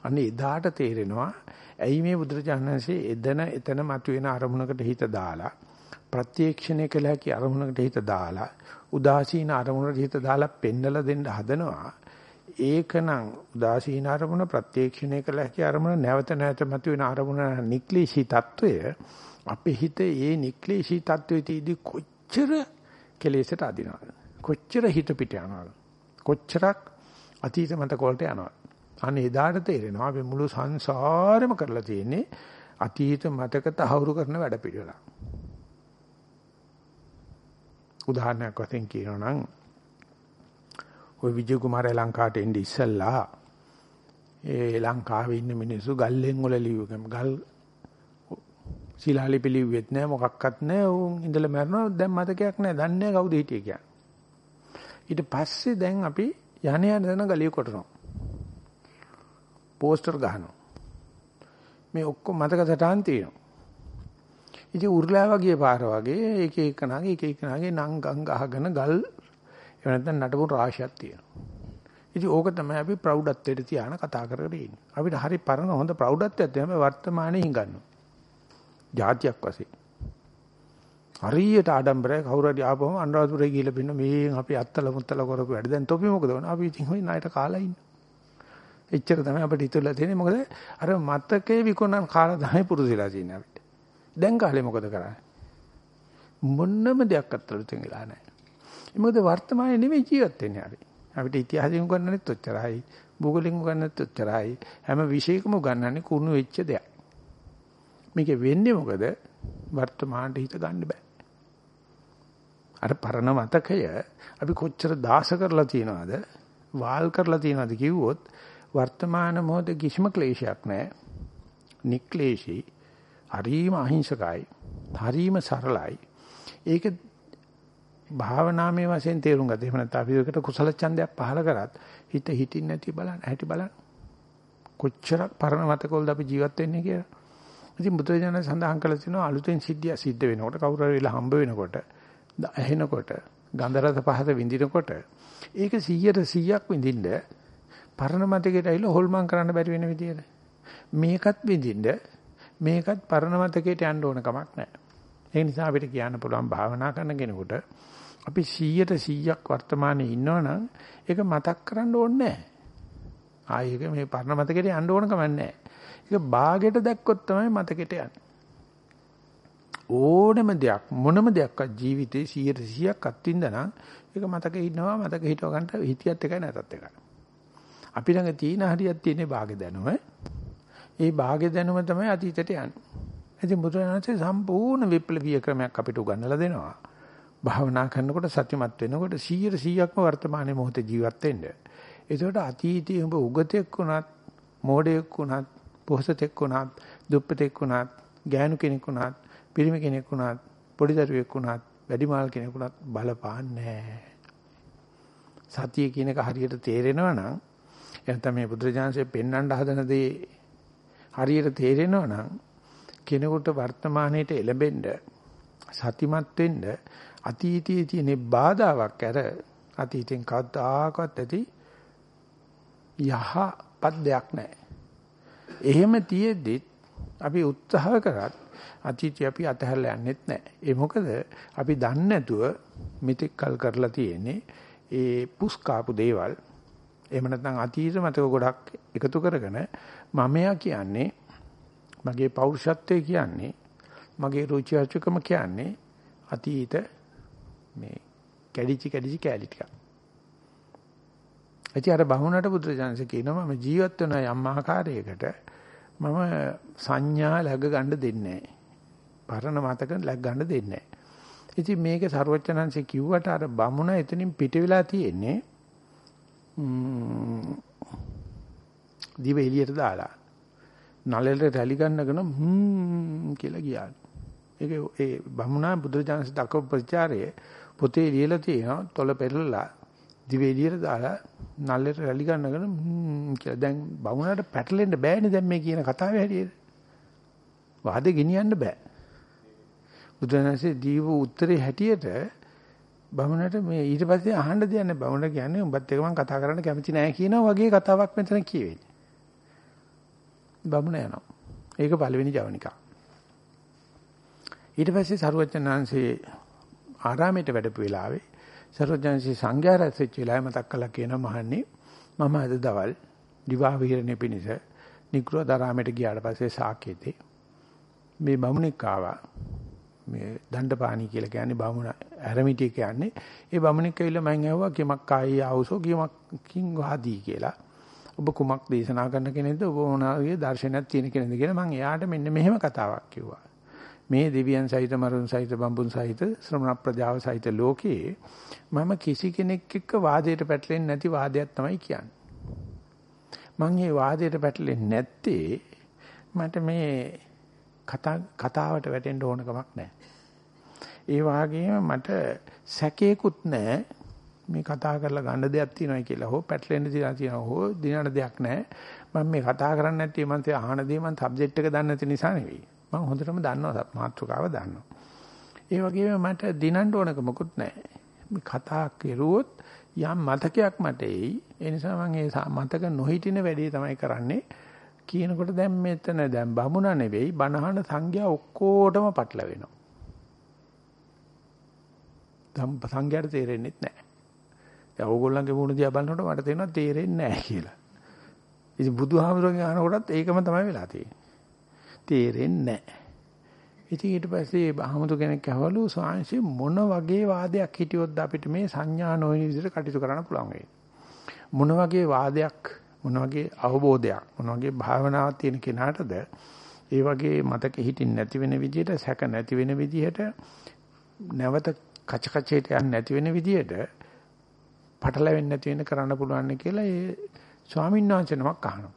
අනේ එදාට තේරෙනවා ඇයි මේ බුදුරජාණන්සේ එදන එතන මතුවෙන අරමුණකට හිත දාලා ප්‍රත්‍යක්ෂණය කළ හැකි අරමුණකට හිත දාලා උදාසීන අරමුණකට හිත දාලා පෙන්නලා දෙන්න හදනවා ඒකනම් උදාසීන අරමුණ ප්‍රත්‍යක්ෂණය කළ හැකි අරමුණ නැවත නැවත මතුවෙන අරමුණ නික්ලිෂී తত্ত্বය. අපේ හිතේ ඒ නික්ලිෂී తত্ত্বයේදී කොච්චර කෙලෙසට අදිනවද? කොච්චර හිත පිට යනවද? කොච්චරක් අතීත මතක වලට යනවද? අනේ එදාට තේරෙනවා අපි මුළු සංසාරෙම කරලා තියෙන්නේ අතීත මතක තහවුරු කරන වැඩ පිළිවෙලක්. උදාහරණයක් වශයෙන් කියනවා නම් ওই විජය කුමාරය ලංකාවට එන්නේ ඉස්සල්ලා ඒ ලංකාවේ ඉන්න මිනිස්සු ගල්ලෙන් වල ලියුවකම ගල් ශිලාලිපි ලිව්වෙත් නෑ මොකක්වත් නෑ. උන් ඉඳලා මරනවා දැන් මතකයක් නෑ. දන්නේ නෑ කවුද හිටියේ කියන්නේ ඊට පස්සේ දැන් අපි යණ යන දන ගලිය කොටනවා. පෝස්ටර් ගහනවා. මේ ඔක්කොම මතක සටහන් තියෙනවා. ඉතින් උර්ලා වගේ පාර වගේ එක එකනාගේ එක එකනාගේ නම් ගම් ගහගෙන ගල් එහෙම නැත්නම් නටබුන් රාශියක් තියෙනවා. ඉතින් ඕක තමයි අපි ප්‍රෞඩත්වයට තියාන කතා කරගෙන ඉන්නේ. අපිට හරි පරණ හොඳ ප්‍රෞඩත්වයක් තමයි වර්තමානයේ හංගන්නවා. જાතියක් වශයෙන්. හරියට ආඩම්බරයි කවුරු හරි ආපුවම අනුරාධපුරේ ගිහිල්ලා බින්න මේන් අපි අත්තල මුත්තල කරපු වැඩ. දැන් තොපි මොකද වුණා? අපි ඉතින් ওই ණයට කාලා ඉන්නේ. එච්චර තමයි අපිට හිතුවලා තියෙන්නේ. මොකද අර මතකේ විකුණන කාලා තමයි පුරුදුලා තියෙන්නේ අපිට. දැන් කාලේ මොකද කරන්නේ? මොන්නම දෙයක් අත්තලු තෙන්ගලා නැහැ. මොකද වර්තමානයේ නෙමෙයි ජීවත් වෙන්නේ අපි. අපිට ඉතිහාසයෙන් උගන්වන්නෙත් ඔච්චරයි, භූගෝලයෙන් උගන්වන්නෙත් ඔච්චරයි. හැම විෂයකම උගන්වන්නේ කුණු වෙච්ච දෙයක්. මේක වෙන්නේ මොකද? වර්තමානට හිත ගන්න බෑ. අර පරණ මතකය අපි කොච්චර දාස කරලා තියනවද? වාල් කරලා තියනවද කිව්වොත් වර්තමාන මොහොතේ කිසිම ක්ලේශයක් නැහැ. නික්ලේශී හරීම අහිංසකයි. හරීම සරලයි. ඒක භාවනාමය වශයෙන් තේරුම් ගත්තා. එහෙම නැත්නම් අපි ඒකට කුසල ඡන්දයක් පහල කරත් හිත හිතින් නැති බලන්න, හැටි බලන්න. කොච්චරක් පරණ මතකවලද අපි ජීවත් වෙන්නේ කියලා. ඉතින් බුදුරජාණන් සඳහන් කළ තියෙනවා අලුතෙන් සිද්ධිය සිද්ධ වෙනකොට කවුරු හරි වෙලා හම්බ වෙනකොට, ඇහෙනකොට, ගන්ධ රස පහස විඳිනකොට ඒක 100ට 100ක් විඳින්න පරණ මතකයට ඇවිල්ලා හොල්මන් කරන්න බැරි වෙන විදියට. මේකත් විඳින්න මේකත් පරණ මතකයට යන්න ඕන කමක් නැහැ. ඒ නිසා අපිට කියන්න පුළුවන් භාවනා කරන කෙනෙකුට අපි 100ට 100ක් වර්තමානයේ ඉන්නවනම් ඒක මතක් කරන්න ඕනේ නැහැ. ආයෙක මේ පරණ මතකයට යන්න ඕන කමක් නැහැ. ඒක ਬਾගෙට දැක්කොත් තමයි මතකයට යන්නේ. ඕනම දෙයක් මොනම දෙයක්වත් ජීවිතේ 100ට 100ක් අත්විඳ නම් ඒක මතකේ ඉන්නවා මතක හිටව ගන්න හිතියත් එකයි නැතත් එකයි. අපි ළඟ තියෙන හරියක් තියෙන්නේ ਬਾගෙ දැනුම. ඒ භාග්‍ය දැනුම තමයි අතීතයට යන්නේ. ඉතින් බුදුරජාණන්සේ සම්පූර්ණ විප්ලවීය ක්‍රමයක් අපිට උගන්වලා දෙනවා. භාවනා කරනකොට සත්‍යමත් වෙනකොට 100 100ක්ම වර්තමානයේ මොහොතේ ජීවත් වෙන්න. ඒකට අතීතයේ ඔබ උගතෙක් වුණත්, මෝඩයෙක් වුණත්, පොහසතෙක් වුණත්, දුප්පතෙක් වුණත්, ගෑනු කෙනෙක් වුණත්, පිරිමි කෙනෙක් වුණත්, පොඩි දරුවෙක් වුණත්, වැඩිමාල් කෙනෙක් වුණත් බලපාන්නේ සතිය කියන එක හරියට තේරෙනවා නම් එතන මේ බුදුරජාණන්සේ පෙන්වන්න හදන දේ හරියට තේරෙනවා නම් කෙනෙකුට වර්තමානයේට එළඹෙන්න සතිමත් වෙන්න අතීතයේ තියෙන බාධාවක් අර අතීතෙන් කවදාකවත් ඇති යහපත් දෙයක් නැහැ. එහෙම තියෙද්දි අපි උත්සාහ කරත් අතීතය අපි අතහැරලා යන්නෙත් නැහැ. ඒ මොකද අපි දන්නේ නැතුව මෙතෙක් කල් කරලා තියෙන්නේ ඒ පුස්කාපු දේවල් එහෙම නැත්නම් අතීත මතක ගොඩක් එකතු කරගෙන මමයා කියන්නේ මගේ පෞරුෂත්වය කියන්නේ මගේ රුචි අරුචිකම කියන්නේ අතීත මේ කැඩිචි කැඩිචි කැලි ටික. එති අර බහුණට බුදුරජාණන්සේ කියනවා මම ජීවත් වෙන යම් ආකාරයකට මම සංඥා läග ගන්න දෙන්නේ නැහැ. පරණ මතක läග ගන්න දෙන්නේ නැහැ. ඉතින් මේක ਸਰවචනංශේ කිව්වට අර බමුණ එතනින් පිට වෙලා තියෙන්නේ දිව එළියට දාලා නළලට රැලි ගන්නගෙන හ්ම් කියලා ගියා. ඒක ඒ බමුණා බුදුරජාණන් දක්ව ප්‍රචාරයේ පොතේ ලියලා තියෙනවා තොල පෙරලලා දිව එළියට දාලා නළලට රැලි ගන්නගෙන හ්ම් කියලා. දැන් බමුණාට පැටලෙන්න බෑනේ දැන් මේ කියන කතාවේ හැටියට. වාදේ ගෙනියන්න බෑ. බුදුරජාණන්සේ දීව උත්තරේ හැටියට බමුණට මේ ඊට පස්සේ අහන්න දෙයක් නැහැ. බමුණ කියන්නේ උඹත් එක මම කතා කරන්න කැමති නැහැ කියනවා වගේ කතාවක් මෙතන කියවෙන්නේ. බමුණ යනවා. ඒක පළවෙනි ජවනිකා. ඊට පස්සේ සරුවචනාංශේ ආරාමයට වැඩපු වෙලාවේ සරුවචනාංශේ සංඝයා රැස් වෙච්ච වෙලාවේ මතක් කළා කියනවා මහන්නේ මම අද දවල් දිවා විහරණය පිණිස නිග්‍රහ දරාමයට ගියාට පස්සේ සාකේතේ මේ බමුණෙක් ආවා මේ දණ්ඩපාණි කියලා කියන්නේ බමුණ ඇරමිටිය කියන්නේ ඒ බමුණෙක් ඇවිල්ලා මම ඇහුවා කිමක් ආයි ආවුසෝ කිමක් කින් වාදී කියලා ඔබ කුමක් දේශනා කරන කෙනෙක්ද ඔබ මොනවාගේ දර්ශනයක් තියෙන කෙනෙක්ද කියලා මම එයාට මෙන්න මෙහෙම කතාවක් කිව්වා මේ දෙවියන් සහිත මරුන් සහිත බඹුන් සහිත ශ්‍රමණ ප්‍රජාව සහිත ලෝකයේ මම කිසි කෙනෙක් එක්ක වාදයට පැටලෙන්නේ නැති වාදයක් තමයි කියන්නේ මම මේ වාදයට පැටලෙන්නේ නැත්තේ මට මේ කතා කතාවට වැටෙන්න ඕන කමක් නැහැ. ඒ වගේම මට සැකේකුත් නැහැ. මේ කතා කරලා ගන්න දෙයක් තියෙනවා කියලා හෝ පැටලෙන්න තියලා තියෙනවා හෝ දිනන දෙයක් නැහැ. මම මේ කතා කරන්නේ නැත්තේ මම තේ අහන දේ මම සබ්ජෙක්ට් එක දන්නේ නැති නිසා නෙවෙයි. මම හොඳටම දන්නවා මාතෘකාව දන්නවා. ඒ වගේම මට දිනන්න ඕනක මොකුත් නැහැ. මේ කතා කෙරුවොත් යම් මතකයක් මට එයි. ඒ නිසා මම ඒ මතක නොහිටින වැඩේ තමයි කරන්නේ. කියනකොට දැන් මෙතන දැන් බමුණ නෙවෙයි බණහන සංඝයා ඔක්කොටම පටල වෙනවා. දැන් සංඝයාට තේරෙන්නේ නැහැ. දැන් ඕගොල්ලන්ගේ වුණ දිහා බලනකොට මට තේරෙනවා තේරෙන්නේ නැහැ කියලා. ඉතින් බුදුහාමුදුරන්ගේ අහනකොටත් ඒකම තමයි වෙලා තියෙන්නේ. තේරෙන්නේ නැහැ. ඉතින් ඊට පස්සේ බහමුතු කෙනෙක් ඇහවලු සාංශේ මොන වගේ වාදයක් හිටියොත් අපිට මේ සංඥා නොවන විදිහට කටයුතු කරන්න පුළුවන් වෙයි. මොන වගේ වාදයක් මොන වගේ අවබෝධයක් මොන වගේ භාවනාවක් තියෙන කෙනාටද ඒ වගේ මතක හිටින් නැති වෙන විදිහට සැක නැති වෙන විදිහට නැවත කච කචේට යන්නේ නැති වෙන විදිහට පටලැවෙන්නේ නැති වෙන කරන්න පුළුවන් කියලා ඒ ස්වාමීන් වහන්සේ නමක් අහනවා.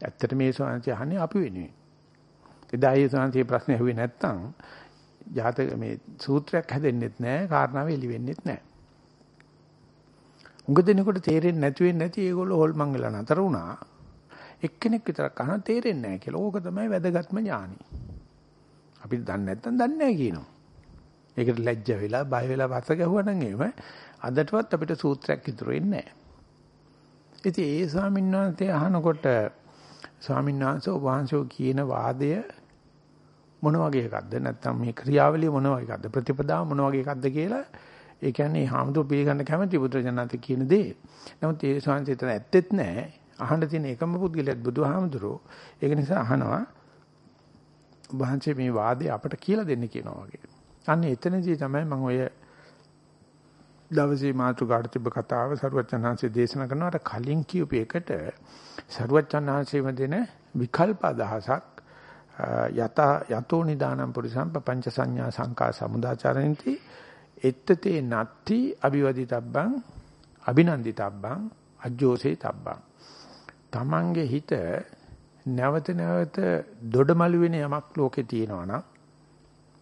ඇත්තට මේ ස්වාමීන් වහන්සේ අහන්නේ අපි වෙනුවෙන්. එදා ඒ ස්වාමීන් ප්‍රශ්නේ ඇහුවේ නැත්තම් ජාතක මේ සූත්‍රයක් හැදෙන්නෙත් නැහැ කාරණාව එලි වෙන්නෙත් නැහැ. උඟ දෙනකොට තේරෙන්නේ නැති වෙන්නේ නැති ඒගොල්ලෝ හොල්මන් වෙලා නතර වුණා. එක්කෙනෙක් විතරක් අහන තේරෙන්නේ නැහැ කියලා. ඕක තමයි වැදගත්ම ඥානි. අපි දන්නේ නැත්නම් දන්නේ නැහැ කියනවා. ඒකට ලැජ්ජ වෙලා බය වෙලා වස ගැහුවා නම් එහෙම අදටවත් අපිට සූත්‍රයක් ඉතුරු වෙන්නේ නැහැ. ඉතින් ඒ ස්වාමීන් වහන්සේ අහනකොට ස්වාමීන් වහන්සේ ඔබ වහන්සේ කියන වාදය මොන වගේ එකක්ද නැත්නම් මේ ක්‍රියාවලිය මොන වගේ එකක්ද ප්‍රතිපදාව මොන වගේ එකක්ද කියලා ඒ කියන්නේ හාමුදුරු පිළිගන්න කැමති බුදුරජාණන්ත කියන දේ. නමුත් ඒ ස්වාමීන් ඇත්තෙත් නැහැ. අහන්න තියෙන එකම පුද්ගලයාත් බුදුහාමුදුරෝ. ඒක නිසා අහනවා වහන්සේ මේ වාදේ අපට කියලා දෙන්න කියනවා වගේ. අන්න එතනදී තමයි මම ඔය දවසේ මාතුකාට තිබ්බ කතාව සරුවචනහන්සේ දේශනා කරනවාට කලින් කියූප එකට සරුවචනහන්සේම දෙන විකල්ප අදහසක් යත යතෝ නිදානම් පුරිසම් පංච සංඥා සංකා සමුදාචරණති එත්තතේ නත්ති අ비වදිතබ්බං අභිනන්දිතබ්බං අජ්ජෝසේ තබ්බං. තමන්ගේ හිත නැවත නැවත දොඩමළු වෙන යමක් ලෝකේ තියෙනවා නම්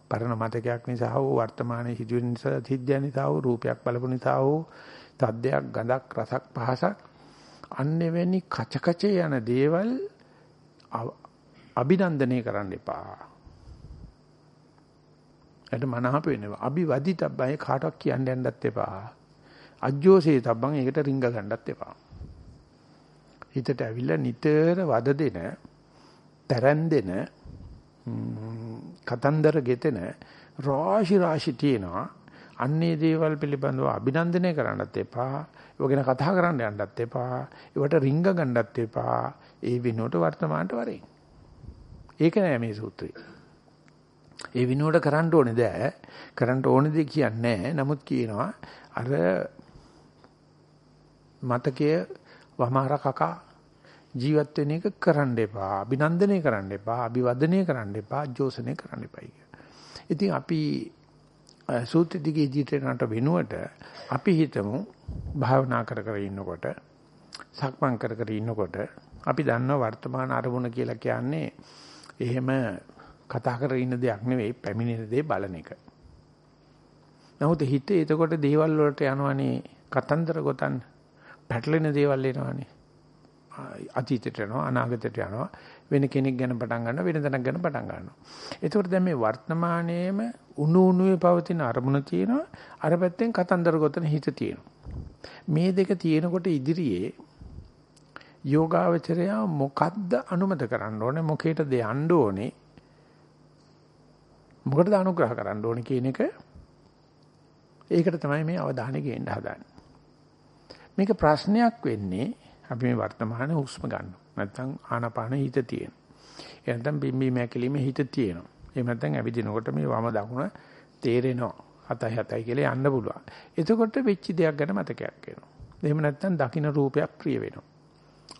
පරණ මතකයක් නිසා හෝ වර්තමානයේ සිදුවෙන නිසා සිද්ධිය නිසා හෝ රූපයක් බලපු නිසා හෝ තද්දයක් ගඳක් රසක් පහසක් අන්නෙවැනි කචකචේ යන දේවල් අභිනන්දනය කරන්න එපා. එට මනහප වෙනවා. අභිවදිතබ්බයි කාටවත් කියන්න යන්නත් එපා. අජ්ජෝසේ තබ්බන් ඒකට රිංග ගන්නත් එපා. හිතට ඇවිල්ලා නිතර වද දෙන, තරන් දෙන කතන්දර ගෙතෙන රාශි රාශි තියෙනවා. අන්නේ දේවල් පිළිබඳව අභිනන්දනය කරන්නත් එපා. ඒව ගැන කතා කරන්න යන්නත් එපා. ඒවට රිංග ගන්නත් එපා. ඒ විනෝඩ වර්තමානට වරේ. ඒක නෑ මේ සූත්‍රය. ඒ විනෝඩ කරන්න ඕනේ දෑ. කරන්න ඕනේ දෙ කියන්නේ නමුත් කියනවා අර මතකයේ වමාර කකා ජීවත් වෙන එක කරන්න එපා. අභිනන්දනය කරන්න එපා. අභිවදනය කරන්න එපා. ජෝසනය කරන්න එපා ඉතින් අපි සූත්‍ර දිගේ ජීවිතේකට වෙනුවට අපි හිතමු භාවනා කර කර ඉන්නකොට සක්මන් කර කර ඉන්නකොට අපි දන්නවා වර්තමාන අරමුණ කියලා කියන්නේ එහෙම කතා කර ඉන්න දෙයක් නෙවෙයි පැමිණෙන දේ බලන එක. නමුත් හිතේ එතකොට දේවල් වලට යනවනේ කතන්දර ගොතන්න පැටලෙන දේවල් එනවනේ අතීතයට යනවා අනාගතයට යනවා වෙන කෙනෙක් ගැන පටන් ගන්නවා වෙන තැනක් ගැන පටන් ගන්නවා. ඒකෝට දැන් මේ වර්තමානයේම උණු උණුවේ පවතින අරමුණ තියෙනවා අර පැත්තෙන් කතන්දර ගොතන හිත තියෙනවා. මේ දෙක තියෙනකොට ඉදිරියේ යෝගාවචරය මොකද්ද අනුමත කරන්න ඕනේ මොකේටද යන්න ඕනේ මොකටද අනුග්‍රහ කරන්න ඕනේ කියන එක ඒකට තමයි මේ අවධානය ගේන්න හදන්නේ. මේක ප්‍රශ්නයක් වෙන්නේ අපි මේ වර්තමාන හුස්ම ගන්නවා. නැත්නම් ආනාපාන හිත තියෙන. ඒ නැත්නම් බිම්බි මැකිලිමේ හිත තියෙනවා. එහෙම නැත්නම් ඇවිදිනකොට මේ වම දකුණ තේරෙනවා. හතයි හතයි කියලා යන්න පුළුවන්. එතකොට වෙච්ච දෙයක් ගැන මතකයක් එනවා. එහෙම නැත්නම් දකින්න රූපයක් ප්‍රිය වෙනවා.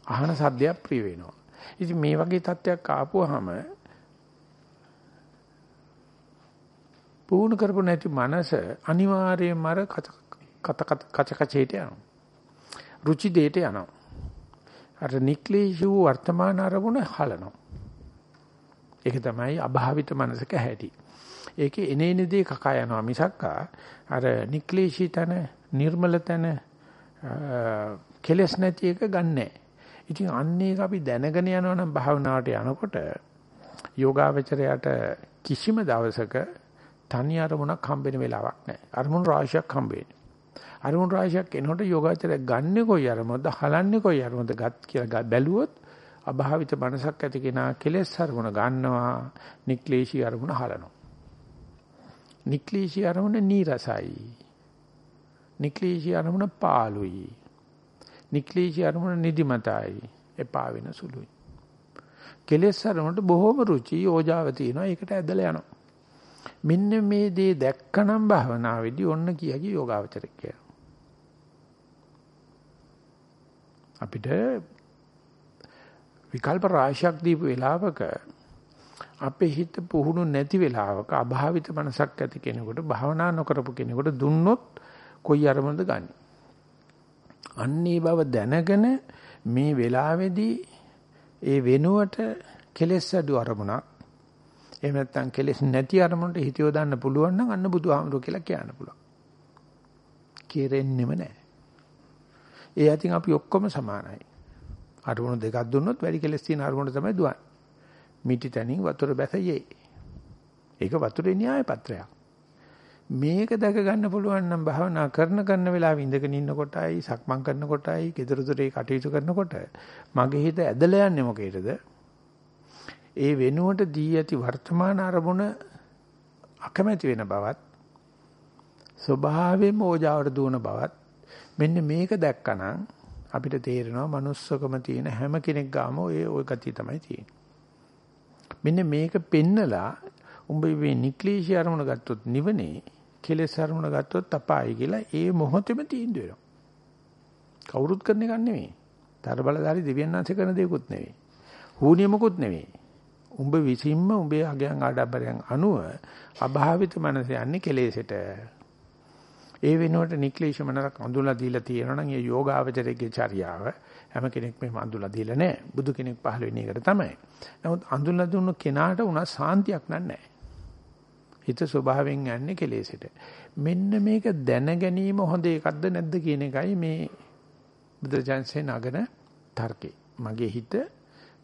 අහන සද්දයක් ප්‍රිය වෙනවා. ඉතින් මේ වගේ තත්ත්වයක් ආපුවාම පුහුණු කරපො නැති මනස අනිවාර්යයෙන්ම අර කච කච කචේට යනවා. රුචි දෙයට යනවා. අර නික්ලේශී වර්තමාන අරමුණ හලනවා. ඒක තමයි අභාවිත මනසක හැටි. ඒකේ එනේන දේ කකා යනවා මිසක් අර නික්ලේශී තන නිර්මල තන කෙලස් නැති එක ගන්නෑ. ඉතින් අන්න ඒක අපි දැනගෙන යනවා නම් භාවනාවට යනකොට යෝගාවචරයට කිසිම දවසක තනි අරමුණක් හම්බෙන වෙලාවක් නැහැ. අරමුණු රාශියක් හම්බෙන්නේ. අරමුණු රාශියක් එනකොට යෝගාචරය ගන්නෙ කොයි අරමුණද, හලන්නේ කොයි අරමුණද ගත් කියලා බැලුවොත් අභාවිත මනසක් ඇති කෙනා කෙලෙස් අරමුණ ගන්නවා, නික්ලේශී අරමුණ හලනවා. නික්ලේශී අරමුණ නීරසයි. නික්ලේශී අරමුණ පාළුයි. නික්ලේශී අරමුණ නිදිමතයි. එපා වෙන සුළුයි. කෙලෙස් අරමුණට බොහොම රුචි යෝජාව තියෙනවා. ඒකට ඇදලා යනවා. මෙන්න මේ දේ දැක්කනම් භාවනාවේදී ඔන්න කියකි යෝගාවචරයක් කියලා. අපිට විකල්ප රාශියක් දීපු වෙලාවක අපේ හිත පුහුණු නැති වෙලාවක අභාවිත මනසක් ඇති කෙනෙකුට භාවනා නොකරපු කෙනෙකුට දුන්නොත් කොයි අරමුණද ගන්න. අන්නේ බව දැනගෙන මේ වෙලාවේදී ඒ වෙනුවට කෙලෙස් අඩු අරමුණක් එහෙම නැත්නම් කෙලෙස් නැති අරමුණට හිත යොදන්න පුළුවන් නම් අන්න බුදුහාමුදුරුවෝ කියලා කියන්න පුළුවන්. කෙරෙන්නෙම නැහැ. ඒ අතින් අපි ඔක්කොම සමානයි. අරමුණු දෙකක් දුන්නොත් වැඩි කෙලෙස් තියෙන අරමුණ තමයි දුවන්නේ. මිටි තනින් වතුර බැසයේ. ඒක වතුරේ න්‍යාය පත්‍රයක්. මේක දැක ගන්න පුළුවන් නම් භාවනා කරන කරන වෙලාවෙ ඉඳගෙන ඉන්නකොටයි සක්මන් කරනකොටයි gedara dore කටයුතු කරනකොට මගේ හිත ඇදලා යන්නේ මොකේද? ඒ වෙනුවට දී ඇති වර්තමාන අරමුණ අකමැති වෙන බවත් ස්වභාවයෙන්ම ඕජාවට දුවන බවත් මෙන්න මේක දැක්කනම් අපිට තේරෙනවා manussකම තියෙන හැම කෙනෙක් ගාම ඔය ඔය ගතිය තමයි තියෙන්නේ. මෙන්න මේක පෙන්නලා උඹ මේ නික්ලේශී අරමුණ ගත්තොත් නිවනේ කෙලෙස් අරමුණ ගත්තොත් අපායි කියලා ඒ මොහොතේම තීන්දුව වෙනවා. කවුරුත් කරන එකක් නෙවෙයි. තර බලධාරි දෙවියන් වහන්සේ කරන දේකුත් නෙවෙයි. හූනියමකුත් නෙවෙයි. උඹ විසින්ම උඹේ අගයන් ආඩම්බරයන් අනුව අභාවිත මනස යන්නේ කෙලෙසට. ඒ වෙනුවට නික්ලේශ මනරක් අඳුලා දීලා තියෙනවා නම් ඒ යෝගාවචරයේ චර්යාව හැම කෙනෙක් මේ අඳුලා දීලා නැහැ. බුදු කෙනෙක් පහළ වෙන එකට තමයි. නමුත් අඳුලා දුන්න කෙනාට උනා සාන්තියක් නැහැ. හිත ස්වභාවයෙන් යන්නේ කෙලෙසට. මෙන්න මේක දැන ගැනීම හොඳ එකක්ද නැද්ද කියන එකයි මේ බුදුරජාන්සේ නගන තර්කේ. මගේ හිත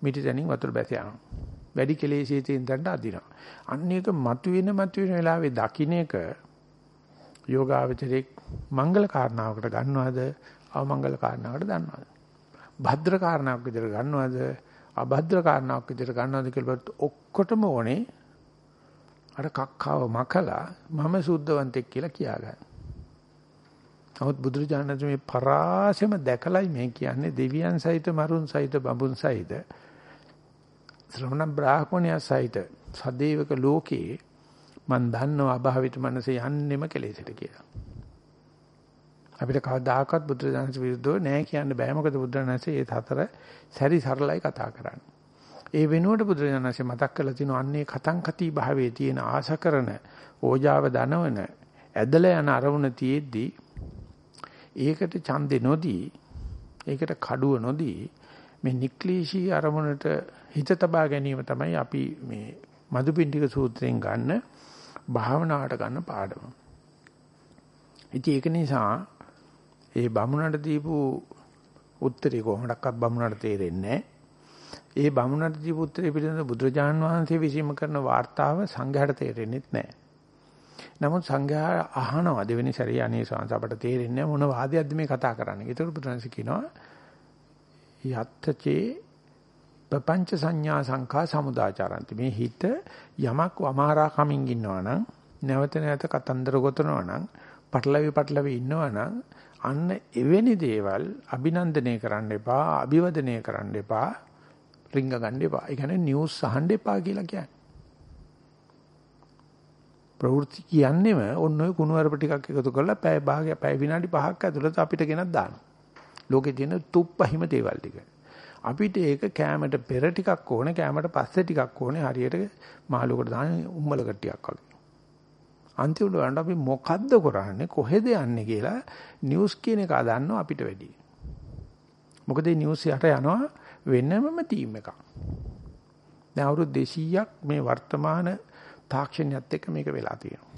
මිටි දැනින් වතුර බැස යනවා. වැඩි කෙලෙසේ තියෙන තැනට අදිනවා. අන්න ඒක මතුවෙන මතුවෙන වෙලාවේ දකින්න එක යෝගාවචරයේ මංගල කාරණාවකට ගන්නවද අවමංගල කාරණාවකට දන්නවද? භද්‍ර කාරණාවක් විදිහට ගන්නවද අභද්‍ර කාරණාවක් විදිහට ගන්නවද කියලා ඔක්කොටම ඕනේ අර කක්කාව මකලා මම සුද්ධවන්තෙක් කියලා කියාගන්න. නමුත් බුදුරජාණන් මේ පරාසෙම දැකලයි මේ කියන්නේ දෙවියන් සහිත මරුන් සහිත බඹුන් සහිත ශ්‍රමණ බ්‍රාහ්මණයා සහිත සදේවක ලෝකේ මන් දන්නවා අභාවිත මනස යන්නෙම කෙලෙසට කියලා. අපිට කවදාකවත් බුදුරජාණන් විරුද්ධව නෑ කියන්න බෑ මොකද බුදුරජාණන් ඒ හතර සැරි සරලයි කතා කරන්නේ. ඒ වෙනුවට බුදුරජාණන් මතක් කරලා තිනු අන්නේ කතං කති භාවයේ තියෙන ආශ කරන ඕජාව දනවන ඇදලා යන අරමුණ තියෙද්දි ඒකට ඡන්දේ නොදී ඒකට කඩුව නොදී මේ නික්ලේශී අරමුණට හිත තබා ගැනීම තමයි අපි මේ මදුපිණ්ඩික සූත්‍රයෙන් ගන්න භාවනාවට ගන්න පාඩම. ඉතින් ඒක නිසා ඒ බමුණට දීපු උත්තරේ කොහොමඩක්වත් බමුණට තේරෙන්නේ ඒ බමුණට දීපු උත්තරේ පිළිබඳ බුදුරජාන් වහන්සේ විසීම කරන වාර්තාව සංඝයාට තේරෙන්නේ නැහැ. නමුත් සංඝයා අහනවා දෙවෙනි සැරේ අනේ සාංශ අපට තේරෙන්නේ මොන වාදයක්ද මේ කතා කරන්නේ. ඒතර බුදුරජාණන් කියනවා යත්තචේ ප්‍රපංච සංඥා සංඛා සමුදාචාරන්ති. මේ හිත යමක් වමාරා කමින් ඉන්නවා නම් නැවත නැවත කතන්දර ගොතනවා නම් පටලවි පටලවි ඉන්නවා නම් අන්න එවැනි දේවල් අභිනන්දනය කරන්න එපා, අභිවදනය කරන්න එපා, රිංග ගන්න එපා. ඒ කියන්නේ නිවුස් අහන්න එපා කියලා කියන්නේ. ප්‍රවෘත්ති කියන්නේම ඔන්න ඔය කුණුවරප ටිකක් එකතු කරලා පැය භාගයක් පැය විනාඩි 5ක් ඇතුළත අපිට ගෙනත් දානවා. ලෝකේ තියෙන තුප්පහිම දේවල් ටික. අපිට ඒක කැමරට පෙර ටිකක් ඕනේ කැමරට පස්සේ ටිකක් ඕනේ හරියට මාළුවකට දාන උම්මල කට්ටියක් වගේ. අන්තිමට වරන්ට අපි මොකද්ද කරන්නේ කොහෙද යන්නේ කියලා නිවුස් කියන එක දන්නව අපිට වැඩි. මොකද මේ නිවුස් යට යනවා වෙනමම ටීම් එකක්. දැන් අවුරුදු 200ක් මේ වර්තමාන තාක්ෂණයත් එක්ක මේක වෙලා තියෙනවා.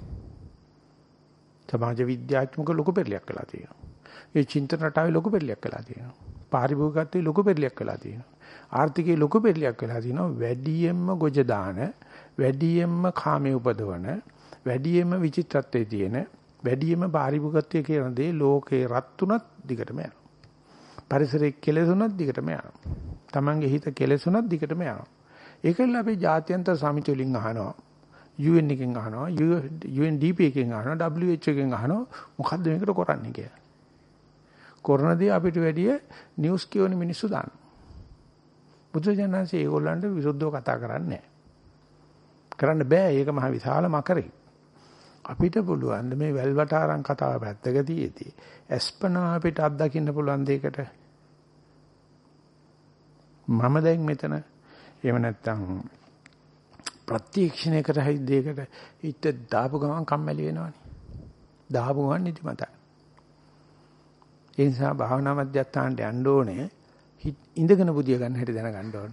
සමාජ විද්‍යාත්මක ලොකු පෙරලියක් වෙලා තියෙනවා. ඒ චින්තන රටාවේ ලොකු පෙරලියක් වෙලා තියෙනවා. පාරිභෝගිකත්වයේ ලොකු පෙරලියක් වෙලා තියෙනවා. ආර්ථිකයේ ලොකු පෙරලියක් වෙලා තියෙනවා. වැඩියෙන්ම ගොජ දාන, වැඩියෙන්ම කාමයේ උපදවන, වැඩියෙන්ම විචිත්‍රත්වයේ තියෙන, වැඩියෙන්ම පාරිභෝගිකත්වයේ කියන දේ ලෝකේ රත් උනත් දිගටම යනවා. පරිසරයේ කෙලෙසුනත් දිගටම යනවා. Tamange හිත කෙලෙසුනත් දිගටම යනවා. ඒකල අපි ජාත්‍යන්තර සමිති වලින් අහනවා. UN එකෙන් අහනවා, UNDP එකෙන් අහනවා, WHO එකෙන් අහනවා මොකද්ද මේකට කරන්නේ කියලා. කරන දේ අපිට වැඩිය නිවුස් කියවන මිනිස්සු දාන්න. බුදුජානන්සේ ඒගොල්ලන්ට විරුද්ධව කතා කරන්නේ කරන්න බෑ ඒක මහ විශාල මකරේ. අපිට පුළුවන් මේ වැල්වටාරම් කතාව පැත්තක තියේදී අස්පනා අපිට අත්දකින්න පුළුවන් දෙයකට මම දැන් මෙතන එහෙම නැත්තම් ප්‍රත්‍යක්ෂණය කරහයි දෙයකට හිත දාපු ගමන් කම්මැලි වෙනවනේ. දාපු ගමන් නිදිමතයි. ඒ නිසා භාවනා මධ්‍යස්ථානට යන්න ඕනේ ඉඳගෙන බුදිය ගන්න හැටි දැනගන්න ඕන.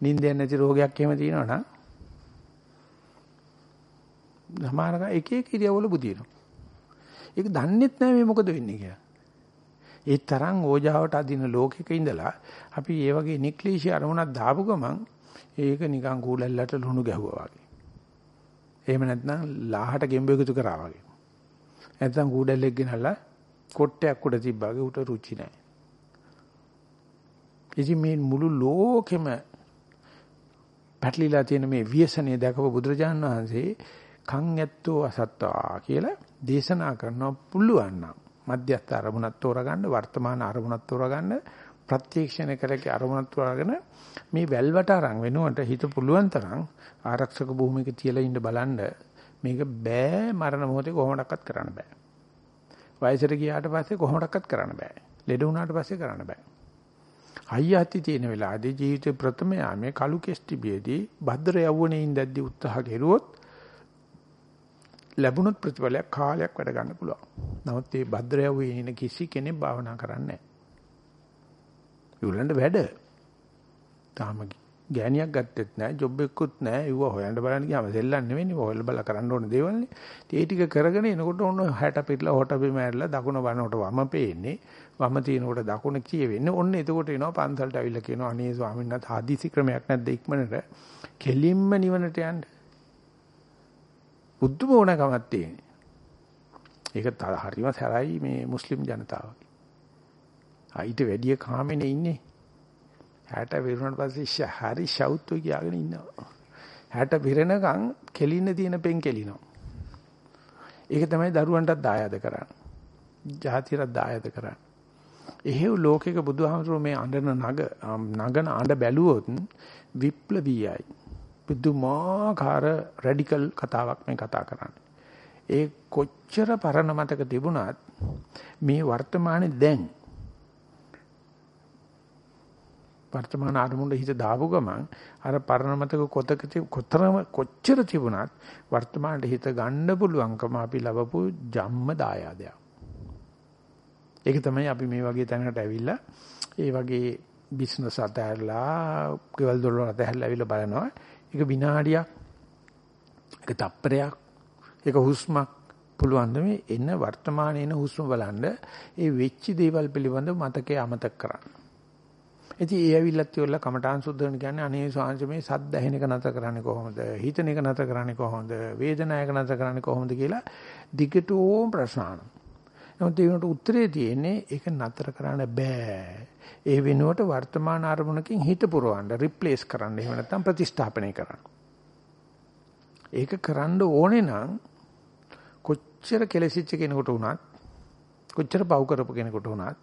නිින්දෙන් නැති රෝගයක් එහෙම තියෙනවා නම් සමහරක එක එක ඉරියව්වල බුදිනවා. ඒක දන්නෙත් නැහැ මේ මොකද වෙන්නේ කියලා. ඒ තරම් ඕජාවට අදින ලෝකෙක ඉඳලා අපි මේ වගේ නික්ලිෂි අරමුණක් දාපු ගමන් ඒක නිකන් කූලැල්ලට ලුණු ගැහුවා වගේ. එහෙම නැත්නම් ලාහට ගෙම්බ එකතු කරා වගේ. නැත්නම් කූඩැල්ලෙක් ගෙනල්ලා කොට්ටයක් උඩ තිබ්බාගේ උට රුචි නැහැ. ඉතින් මේ මුළු ලෝකෙම පැටලිලා තියෙන මේ ව්‍යසනය දැකපු බුදුරජාණන් වහන්සේ කන් ඇත්තෝ අසත්තා කියලා දේශනා කරනවා පුළුවන් නම් මධ්‍යස්ථ අරමුණක් තෝරගන්න වර්තමාන අරමුණක් තෝරගන්න ප්‍රත්‍යක්ෂණය කරකේ අරමුණක් තෝරාගෙන මේ වැල්වට අරන් වෙනුවට හිත පුළුවන් තරම් ආරක්ෂක භූමියක තියලා ඉන්න බලන්න මේක බෑ මරණ මොහොතේ කොහොමඩක්වත් කරන්න බෑ වයසට ගියාට පස්සේ කොහොමඩක්වත් කරන්න බෑ. ලෙඩ වුණාට පස්සේ කරන්න බෑ. අයියාති තියෙන වෙලාවේදී ජීවිතේ ප්‍රථම යාමේ කලු කෙස්ටිබියේදී භද්‍ර යවුණේ ඉඳද්දී උත්සාහ කෙරුවොත් ලැබුණොත් ප්‍රතිඵලයක් කාලයක් වැඩ ගන්න පුළුවන්. නමුත් මේ භද්‍ර යවුවේ ඉන්න කිසි කෙනෙක් භාවනා කරන්නේ නැහැ. වැඩ. තාම ගෑණියක් ගත්තෙත් නැහැ, ජොබ් එකකුත් නැහැ. ඒව හොයන්න බලන්න ගියාම සෙල්ලම් නෙවෙයි. හොයලා බලලා කරන්න ඕන දේවල්නේ. ඒ ටික කරගෙන එනකොට ඕන 60 පිටලා හොට බිම ඇරලා දකුණ වනකොට වම පේන්නේ. වම තිනකොට දකුණ කියවෙන්නේ. ඔන්න එතකොට එනවා පන්සලට අවිල්ලා කියනවා අනේ ස්වාමීන් වහන්සේ ආදිසි ක්‍රමයක් නැද්ද ඉක්මනට කෙලින්ම නිවනට යන්න. බුද්ධ මොනකමක් තියෙන්නේ. ඒක හරිම සරයි මේ මුස්ලිම් ජනතාවගේ. ආ ඊට වැඩිය කාමෙනේ ඉන්නේ. 60 විරුණාට පස්සේ හරි ෂවුත් කියාගෙන ඉන්නවා. 60 විරෙනකන් කෙලින්න තියෙන පෙන් කෙලිනවා. ඒක තමයි දරුවන්ටත් දායාද කරන්නේ. ජාතියට දායාද කරන්නේ. එහෙව් ලෝකෙක බුදුහාමුදුරුවෝ මේ අඬන නග නගන අඬ බැලුවොත් විප්ලවීයයි. බුදුමාකාර රැඩිකල් කතාවක් මේ කතා කරන්නේ. ඒ කොච්චර පරණ මතක තිබුණත් මේ වර්තමානයේ දැන් වර්තමාන අරමුණට හිත දාපු ගමන් අර පරණ මතක කොතක කොතරම් කොච්චර තිබුණත් වර්තමානට හිත ගන්න පුළුවන්කම අපි ලැබපු ජම්ම දායාදයක්. ඒක තමයි අපි මේ වගේ තැනකට ඇවිල්ලා ඒ වගේ බිස්නස් අතහැරලා ගෙවල් දොරවල් අතහැරලා ඇවිල්ලා බලනවා. ඒක විනාඩියක් ඒක තප්පරයක් ඒක හුස්මක් පුළුවන් මේ එන වර්තමානයේ එන හුස්ම බලන්න ඒ වෙච්ච දේවල් පිළිබඳව මතකයේ අමතක කරන්න. ඉතින් ඒ ඇවිල්ලත් ඉවරලා කමඨාන් සුද්ධ වෙන කියන්නේ අනේ ස්වාංශ මේ සද්ද ඇහෙන එක නැතර කරන්නේ කොහොමද? හිතන එක නැතර කරන්නේ කොහොමද? වේදනායක නැතර කරන්නේ කොහොමද කියලා දිගටම ප්‍රශ්න අහනවා. නමුත් ඒකට උත්තරේ තියෙන්නේ ඒක නතර කරන්න බෑ. ඒ වෙනුවට වර්තමාන අරමුණකින් හිත පුරවන්න, රිප්ලේස් කරන්න, එහෙම නැත්නම් ප්‍රතිස්ථාපනය කරන්න. ඒක කරන්න ඕනේ නම් කොච්චර කෙලසිච්ච කෙනෙකුට වුණත්, කොච්චර පව් කරපු කෙනෙකුට වුණත්,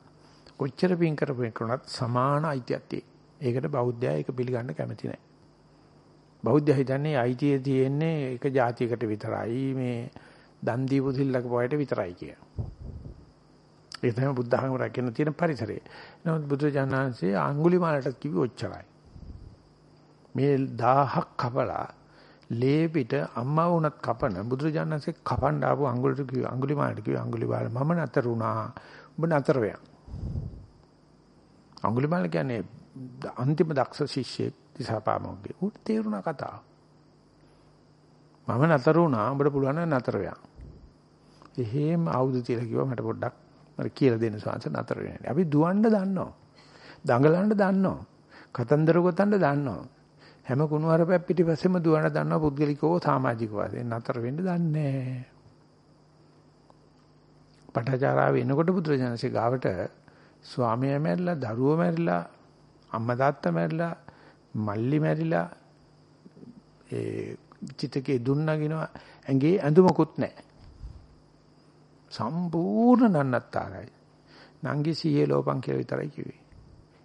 කොච්චර පින් කරපු කෙනෙකුට සමාන අයිතියක් තියෙනවා. ඒකට බෞද්ධයා ඒක පිළිගන්න කැමති නැහැ. බෞද්ධය හිතන්නේ අයිතිය තියෙන්නේ එක જાතියකට විතරයි මේ දන් දීපු සිල්ලක පොයට විතරයි කියලා. ඒ තමයි බුද්ධ ධර්ම රැකගෙන තියෙන පරිසරය. නමුත් බුදුජානනාංශයේ අඟුලිමාලට කිව්වේ ඔච්චරයි. මේ 1000ක් කපලා ලේ පිට අම්මා වුණත් කපන බුදුජානනාංශේ කපන්න ආපු අඟුලිට කිව්වේ අඟුලිමාලට කිව්වේ අඟුලිමාල මම නතර වුණා. ඔබ නතර වෙයන්. අඟුලිමාල කියන්නේ අන්තිම දක්ෂ ශිෂ්‍යෙක් දිසාපාමොක්ගේ. උට තේරුණා කතාව. මම නතර වුණා. උඹට පුළුවන් නම් නතර වෙයන්. එහෙම ආවුද තියලා කිව්වා මට පොඩ්ඩක් මට කියලා දෙන්න සංස නතර වෙන්නේ. අපි දුවන්න දන්නවා. දඟලන්න දන්නවා. කතන්දර ගොතන්න දන්නවා. හැම කුණුහරුපයක් පිටිපස්සෙම දුවන්න දන්නවා පුද්ගලිකව සමාජික වශයෙන් නතර වෙන්න දන්නේ පටාචාරාව එනකොට බුදුරජාණන්සේ ගාවට ස්වාමියා මැරිලා, දරුවෝ මැරිලා, අම්මා තාත්තා මැරිලා, මල්ලි මැරිලා ඒ චිතකේ දුන්නගිනවා ඇඟේ ඇඳුමකුත් නැහැ. සම්පූර්ණ නන්නත්තරයි. නංගි සීයේ ලෝපං කියලා විතරයි කිව්වේ.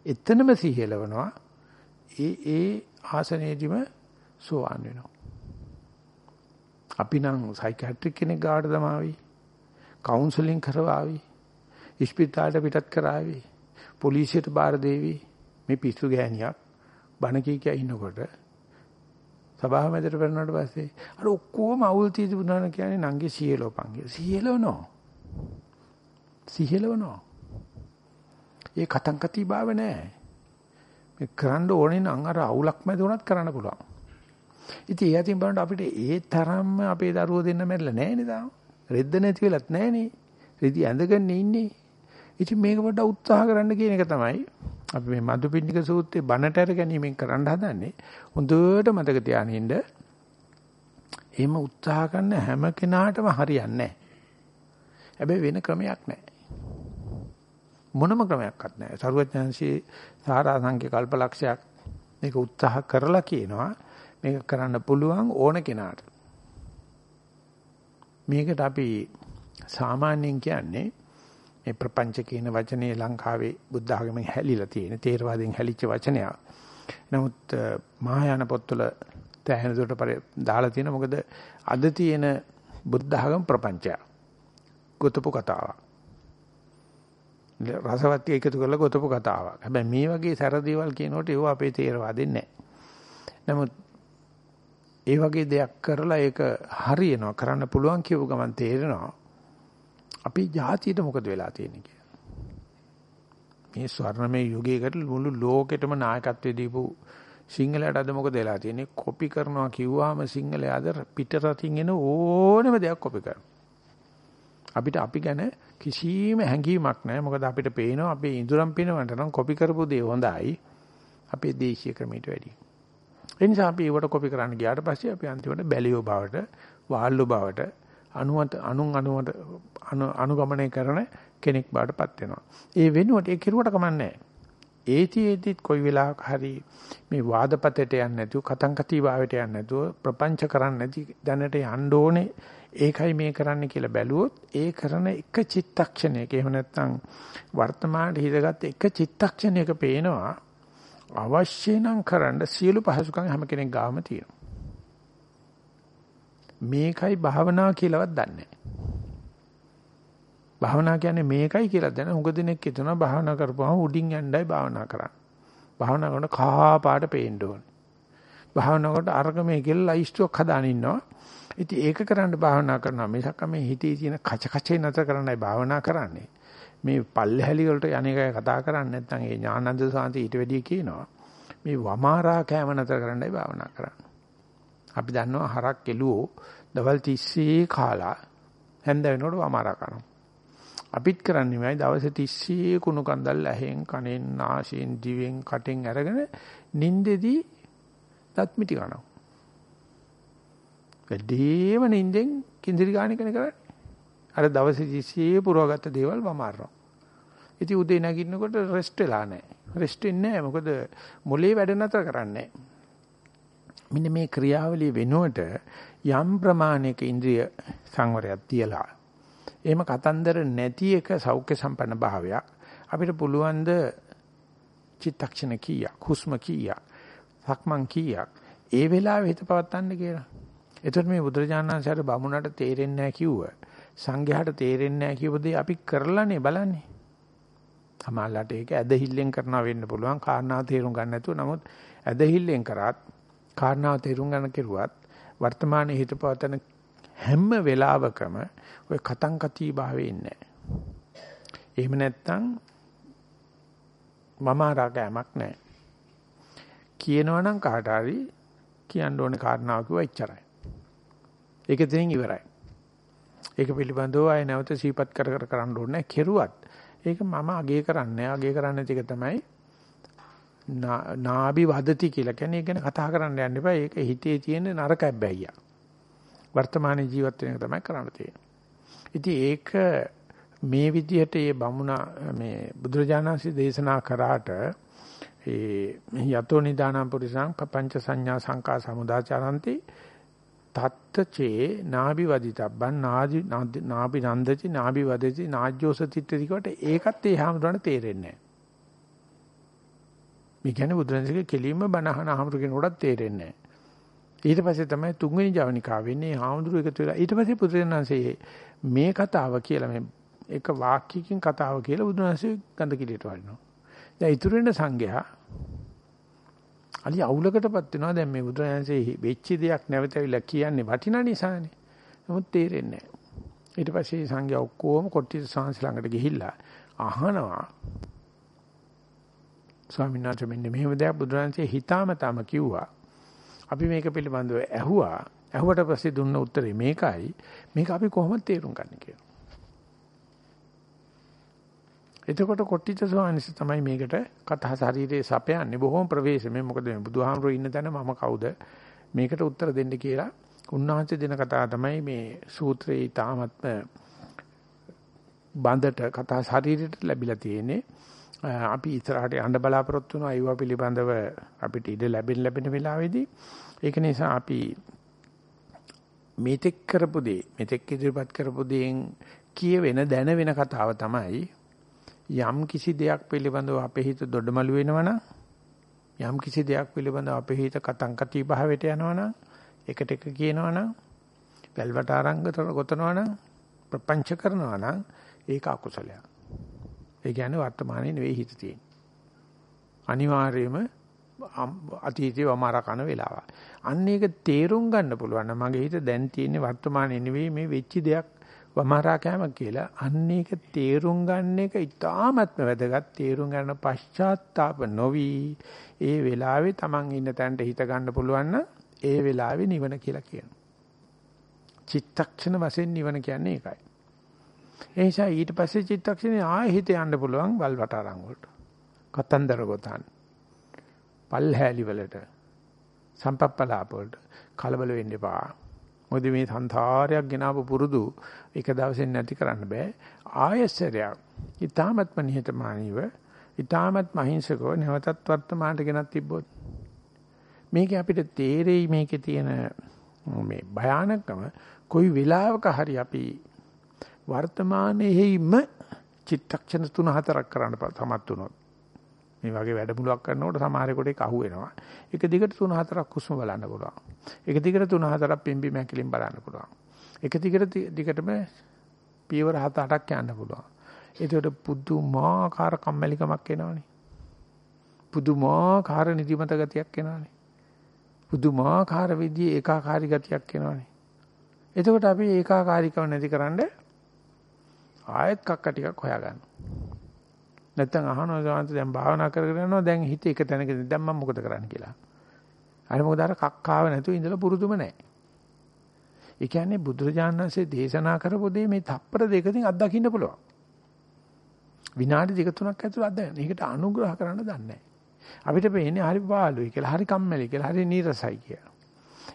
එතනම සීයේ ලවනවා. ඒ ඒ ආසනයේදීම සෝවාන් වෙනවා. අපි නම් සයිකියාට්‍රික් කෙනෙක් ගාවට දමාවි. කවුන්සලින් කරවාවි. ඉස්පිතාලට පිටත් කරાવી. පොලිසියට බාර දෙවි. මේ පිස්සු ගෑණියක් බණ කී කිය ඉන්නකොට සභාව මැදට පෙරනට පස්සේ අර ඔක්කොම අවුල් තීති බුදුහාම කියන්නේ නංගි සීයලෝපන් කියලා. සීයලවනෝ. සිහෙලවනවා. ඒ කතං කති භාව නැහැ. මේ කරන්න ඕනේ නම් අර අවුලක් මැද උනත් කරන්න පුළුවන්. ඉතින් ඒ අතින් බලනකොට අපිට ඒ තරම්ම අපේ දරුවෝ දෙන්න මැරිලා නැහැ නේද? රෙද්ද නැති වෙලත් නැහැ නේ. රෙදි ඇඳගෙන ඉන්නේ. ඉතින් මේක පොඩ්ඩක් උත්සාහ කරන්න කියන එක තමයි අපි මේ මදුපිණ්ඩික සූත්‍රයේ බණට අර ගැනීමෙන් කරන්න හදන්නේ. හොඳට මතක තියානින්න. එහෙම උත්සාහ කරන හැම කෙනාටම හරියන්නේ නැහැ. හැබැයි වෙන ක්‍රමයක් නැහැ. මොනම ක්‍රමයක්වත් නැහැ. සරුවඥාන්සේ සාරා සංඛ්‍ය කල්පලක්ෂයක් මේක උත්සාහ කරලා කියනවා මේක කරන්න පුළුවන් ඕන කෙනාට. මේකට අපි සාමාන්‍යයෙන් කියන්නේ මේ ප්‍රපංච කියන වචනේ ලංකාවේ බුද්ධ ආගමෙන් හැලිලා තියෙන තේරවාදයෙන් හැලිච්ච වචනයක්. නමුත් මහායාන පොත්වල තැහෙන දුරට දාලා තියෙන මොකද අද තියෙන බුද්ධ ආගම ප්‍රපංචයක්. ගොතපු කතාවක්. රසවත් එකතු කරලා ගොතපු කතාවක්. හැබැයි මේ වගේ සැර දේවල් කියනකොට ඒව අපේ තේරවාදෙන්නේ නැහැ. නමුත් ඒ වගේ දෙයක් කරලා ඒක හරියනවා කරන්න පුළුවන් කියව ගමන් තේරෙනවා. අපි ජාතියට මොකද වෙලා තියෙන්නේ කියලා. මේ ස්වර්ණමය යුගයකට මුළු ලෝකෙටම නායකත්වයේ දීපු සිංහලයට අද මොකද වෙලා තියෙන්නේ? කොපි කරනවා කිව්වහම සිංහලයා අද පිටරටින් එන ඕනම දෙයක් කොපි කරනවා. අපිට අපි ගැන කිසිම හැඟීමක් නැහැ. මොකද අපිට පේනවා අපේ ඉඳුරම් පිනවන්ට නම් කොපි කරපු දේ හොඳයි. අපේ දේශීය ක්‍රමයට වැඩිය. ඒ නිසා අපි ඒවට කොපි කරන්න ගියාට පස්සේ අපි අන්තිමට බැලියෝ බවට, වාල්ලු බවට, අනුවත අනුන් අනුවට අනුගමනය කරන කෙනෙක් බවටපත් වෙනවා. ඒ වෙනුවට ඒ කෙරුවට කමන්නේ ඒතිෙදිත් කොයි වෙලාවක හරි මේ වාදපතේට යන්නේ නැතුව කතං කති භාවයට යන්නේ නැතුව ප්‍රපංච කරන්නේ නැති දැනට යන්න ඕනේ ඒකයි මේ කරන්න කියලා බැලුවොත් ඒ කරන එක චිත්තක්ෂණයක එහෙම නැත්නම් වර්තමානයේ හිතගත් එක චිත්තක්ෂණයක පේනවා අවශ්‍ය නම් කරන්න සියලු පහසුකම් හැම කෙනෙක් ගාම තියෙනවා. මේකයි භාවනාව කියලාවත් දන්නේ භාවනා කියන්නේ මේකයි කියලා දැන හුඟ දිනෙක හිතනවා භාවනා කරපුවම උඩින් යන්නයි භාවනා කරන්නේ. භාවනා කරන කහා පාට පේන්න ඕනේ. භාවනා කරනකොට අර්ග මේ කියලා ලයිස්ට්ුවක් හදාන ඉන්නවා. ඉතින් ඒක කරන්න භාවනා කරනවා මිසක් මේ හිතේ තියෙන කච කචේ නැතර කරන්නයි භාවනා කරන්නේ. මේ පල්ලෙහැලි වලට යන්නේකයි කතා කරන්නේ නැත්නම් ඒ ඥානන්ද සාන්ති ඊට වැඩිය කියනවා. මේ වමාරා කෑම නැතර කරන්නයි භාවනා කරන්නේ. අපි දන්නවා හරක් එළුවෝ දවල් 30 කාලා හැන්ද වෙනකොට වමාරා කරනවා. අපිත් කරන්නේ මේ දවසේ 30 කුණු කන්දල් ඇහෙන් කනෙන් නාසයෙන් දිවෙන් කටෙන් අරගෙන නින්දෙදී දත් මිටි කනවා. වැඩිම නින්දෙන් කිඳිරි ගාන කෙන කරන්නේ. අර දවසේ 30 පුරවගත්ත දේවල් වමාරනවා. ඉතින් උදේ නැගිටිනකොට රෙස්ට් වෙලා නැහැ. රෙස්ට් වෙන්නේ නැහැ. මොකද මොලේ වැඩ නතර කරන්නේ මෙන්න මේ ක්‍රියාවලිය වෙනුවට යම් ප්‍රමාණයක ඉන්ද්‍රිය සංවරයක් තියලා එහෙම කතන්දර නැති එක සෞඛ්‍ය සම්පන්න භාවයක් අපිට පුළුවන් ද චිත්තක්ෂණ කීයක් හුස්ම කීයක් සක්මන් කීයක් ඒ වෙලාවෙ හිත පවත්තන්න කියලා. එතකොට මේ බුදුරජාණන් වහන්සේට බමුණට තේරෙන්නේ නැහැ කිව්ව. සංඝයාට තේරෙන්නේ නැහැ කියපු දේ අපි කරලානේ බලන්නේ. සමහරලාට ඒක ඇදහිල්ලෙන් කරනවා වෙන්න පුළුවන්. කාරණා තේරුම් ගන්න නැතුව නමුත් ඇදහිල්ලෙන් කරාත් කාරණාව තේරුම් ගන්න කෙරුවත් වර්තමානයේ හිත පවතන හැම වෙලාවකම ඔය කතං කති භාවයේ ඉන්නේ එහෙම නැත්නම් මම රාගයක් නැහැ. කියනවනම් කාට හරි කියන්න ඕනේ කාරණාව කිව්වා එච්චරයි. ඒක දෙනින් ඉවරයි. ඒක පිළිබඳව අය නැවත සීපත් කර කර කරන්න ඕනේ කෙරුවත් ඒක මම අගේ කරන්නේ අගේ කරන්නේ ටික තමයි නාභි වදති කියලා කියන්නේ ඒක ගැන කතා කරන්න යන්න එපා. ඒක හිතේ තියෙන නරක හැබැයියා. වර්තමාන ජීවත් වෙන එක තමයි කරන්න තියෙන්නේ. ඉතින් ඒක මේ විදිහට මේ බමුණා මේ බුදුරජාණන්සේ දේශනා කරාට ඒ යතෝ නිදානම් පුරිසං පංච සංඥා සංකා සමුදාචරಂತಿ තත්තචේ නාභි වදිතබ්බන් නාදි නාභි නන්දති නාභි වදති නාජ්ජෝසතිත්‍ත්‍ති කොට ඒකත් ඒ හැමදාම තේරෙන්නේ නැහැ. මේ කියන්නේ බුදුරජාණන්ගේ කෙලින්ම බණහන අහමුරු කෙනෙකුටත් තේරෙන්නේ නැහැ. ඊට පස්සේ තමයි තුන්වෙනි ජවනිකාව වෙන්නේ හාමුදුරුවෝ එකතු වෙලා ඊට පස්සේ බුදුරජාණන්සේ මේ කතාව කියලා මේ එක වාක්‍යකින් කතාව කියලා බුදුරජාණන්සේ ගඳ කිලියට වඩිනවා. දැන් ඉතුරු වෙන සංඝයා අලි අවුලකටපත් වෙනවා දැන් මේ බුදුරජාණන්සේ වෙච්ච දෙයක් නැවතවිලා කියන්නේ වටිනා නිසානේ. නමුත් තේරෙන්නේ නැහැ. ඊට පස්සේ සංඝයා ඔක්කොම කොට්ටිත සාංශ ළඟට ගිහිල්ලා අහනවා ස්වාමීන් වහන්සේ මෙන්න මෙහෙම දෙයක් බුදුරජාණන්සේ හිතාමතාම කිව්වා. අපි මේක පිළිබඳව ඇහුවා. ඇහුවට පස්සේ දුන්න උත්තරේ මේකයි. මේක අපි කොහොමද තේරුම් ගන්න කියලා. එතකොට කොට්ටිත ස්වාමීන් තමයි මේකට කතා ශරීරයේ සපයන්නේ බොහොම ප්‍රවේශමෙන් මොකද මේ බුදුහාමරෝ ඉන්න තැන මම කවුද මේකට උත්තර දෙන්න කියලා උන්වහන්සේ දෙන කතාව තමයි මේ සූත්‍රයේ තාමත්ම බඳට කතා ශරීරයට ලැබිලා තියෙන්නේ අපි ඉස්සරහට යන්න බලාපොරොත්තු වෙනවා. ඒවා පිළිබඳව අපිට ඉඩ ලැබෙන ලැබෙන වෙලාවේදී. ඒක නිසා අපි මෙතෙක් කරපු දේ මෙතෙක් ඉදිරිපත් කරපු දේෙන් කියවෙන දැන වෙන කතාව තමයි යම් කිසි දෙයක් පිළිබඳව අපේ හිත දොඩමළු වෙනවනම් යම් කිසි දෙයක් පිළිබඳව අපේ හිත කතංකති භාවයට යනවනම් එකට එක කියනවනම් වැල්වට ආරංගත ගොතනවනම් ප්‍රපංච කරනවනම් ඒක අකුසලයක්. ඒ කියන්නේ වර්තමානයේ නෙවෙයි හිත තියෙන්නේ. අනිවාර්යයෙන්ම අතීතේ වමාර කන වෙලාව. අන්න ඒක තේරුම් ගන්න පුළුවන් නම් මගේ හිත දැන් තියෙන්නේ වර්තමානයේ නෙවෙයි මේ වෙච්ච දෙයක් වමාරා කෑම කියලා. අන්න ඒක තේරුම් ගන්න එක ඉතාමත්ම වැදගත්. තේරුම් ගන්න පශ්චාත්තාප නොවි ඒ වෙලාවේ Taman ඉන්න තැනට හිත ගන්න පුළුවන් නම් ඒ වෙලාවේ නිවන කියලා කියනවා. චිත්තක්ෂණ වශයෙන් නිවන කියන්නේ ඒකයි. ඒ නිසා ඊට පස්සේ චිත්තක්ෂණේ ආයෙ හිත යන්න පුළුවන් වල් වටාරම් වලට. කතන්දර ගොතන්. පල්හැලි වලට. සම්පප්පලාප වලට කලබල වෙන්න එපා. මොකද මේ සංසාරයක් ගෙනාවු පුරුදු එක දවසෙන් නැති කරන්න බෑ. ආයස්සරයක්. ඊ타මත්ම නිහතමානීව ඊ타මත්ම අහිංසකව නැවතත් වර්තමානට ගෙනත් තිබ්බොත් මේකේ අපිට තේරෙයි මේකේ තියෙන මේ භයානකම කොයි වෙලාවක හරි අපි වර්තමානයේම චිත්තක්ෂණ 3-4ක් කරන්න සමත් වුණොත් මේ වගේ වැඩමුළුවක් කරනකොට සමහරෙකුට ඒක අහු වෙනවා. එක දිගට 3-4ක් හුස්ම බලන්න පුළුවන්. එක දිගට 3-4ක් පිම්බි මැකිලින් බලන්න පුළුවන්. එක දිගට දිගටම පියවර 7-8ක් යන්න පුළුවන්. ඒකට පුදුමාකාර කම්මැලිකමක් එනවනේ. පුදුමාකාර නිදිමත ගතියක් එනවනේ. පුදුමාකාර විදිහේ ඒකාකාරී ගතියක් එනවනේ. එතකොට අපි ඒකාකාරීකම නැතිකරන්නේ ආයෙත් කක්ක ටිකක් හොයාගන්න. නැත්තම් අහනවා සාන්ත දැන් භාවනා කරගෙන යනවා දැන් හිත එක තැනක දැන් මම මොකද කරන්න කියලා. අර මොකද අර කක්කාව නැතුව ඉඳලා පුරුදුම නැහැ. ඒ කියන්නේ බුදුරජාණන් වහන්සේ දේශනා කරපු දේ මේ තප්පර දෙකකින් අත්දකින්න පුළුවන්. විනාඩි දෙක තුනක් ඇතුළත අත්දකින්න. ඒකට අනුග්‍රහ කරන්න දන්නේ නැහැ. අපිට පේන්නේ හරි පාළුයි කියලා, හරි කම්මැලි කියලා, හරි නීරසයි කියලා.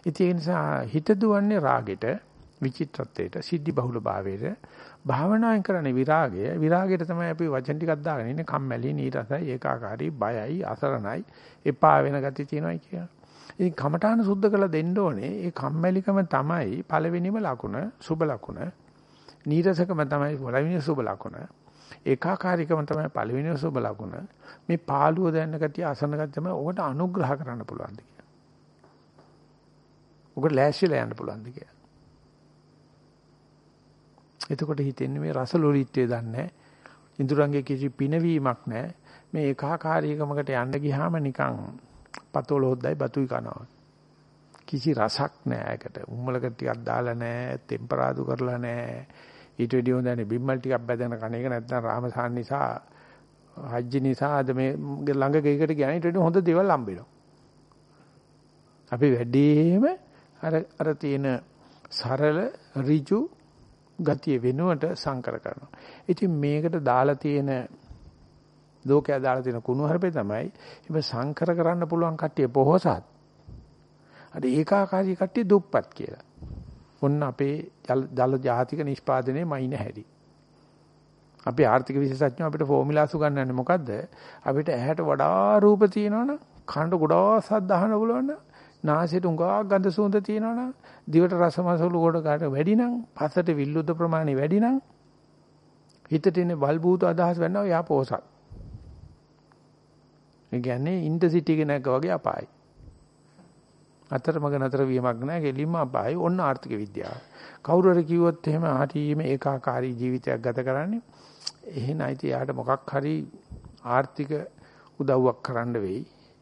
ඉතින් ඒ නිසා හිත දුවන්නේ රාගෙට, විචිත්‍රත්වයට, සිද්ධි බහුල භාවයට, භාවනාවෙන් කරන්නේ විරාගය. විරාගයට තමයි අපි වචන ටිකක් දාගෙන ඉන්නේ කම්මැලි, නීරසයි, ඒකාකාරී, බයයි, අසරණයි, එපා වෙන ගති තියෙනවායි කියලා. ඉතින් කමඨාන සුද්ධ කරලා දෙන්න ඕනේ. ඒ කම්මැලිකම තමයි පළවෙනිම ලකුණ, සුබ ලකුණ. නීරසකම තමයි පළවෙනි සුබ ලකුණ. ඒකාකාරීකම තමයි පළවෙනි සුබ ලකුණ. මේ පාළුව දැනන ගතිය, අසන ගතිය තමයි ඔකට අනුග්‍රහ කරන්න පුළුවන් ද කියලා. ඔකට ලෑස්තිලා යන්න පුළුවන් ද කියලා. එතකොට හිතෙන්නේ මේ රසලෝලීත්වය දන්නේ ඉඳුරංගේ කිසි පිනවීමක් නැහැ. මේ ඒකාකාරීකමකට යන්න ගියාම නිකන් පතෝල හොද්දයි බතුයි කනවා. කිසි රසක් නැහැ ඒකට. උම්මලකට ටිකක් දාලා නැහැ, ටෙම්පරාදු කරලා නැහැ. ඊට වෙඩි හොඳනේ බිම්මල් ටිකක් බැදගෙන කණ එක නැත්නම් රාමසාන් නිසා හජ්ජි නිසා අද මේ ළඟ ගෙයකට ගියා ඊට වඩා හොඳ දේවල් හම්බෙනවා. අපි වැඩිම අර අර තියෙන සරල ඍජු ගතිය වෙනුවට සංකර කරනවා. ඉතින් මේකට දාලා තියෙන ලෝකයා දාලා තියෙන කුණු හරපේ තමයි ඉබ සංකර කරන්න පුළුවන් කට්ටිය පොහොසත්. අර ඒකාකාරී කට්ටිය දුප්පත් කියලා. ඔන්න අපේ ජල ජාතික නිෂ්පාදනයේ මයින් හැටි. අපේ ආර්ථික විශේෂඥයෝ අපිට ෆෝමියුලාස් උගන්වන්නේ මොකද්ද? අපිට ඇහැට වඩා රූප තියෙනවනම් කනට ගොඩාක් සද්ද අහන්න පුළුවන් නම් නාසයට උඟා ගඳ සුවඳ තියෙනවනම් දිවට රස මසලු කොට කාට වැඩි නම් පසට විල්ලුද ප්‍රමාණය වැඩි නම් හිතට එන බල්බූත අදහස් වෙනවා යා පොසත්. ඒ කියන්නේ ඉන්ටර්සිටි එක නැග වගේ අපායි. අතරමඟ නතර වීමක් නැහැ ගෙලින්ම අපායි ඔන්න ආර්ථික විද්‍යාව. කවුරු හරි කිව්වොත් එහෙම ආටීම ඒකාකාරී ජීවිතයක් ගත කරන්නේ එහෙනම් ඉතින් යාට මොකක් හරි ආර්ථික උදව්වක් කරන්න වෙයි.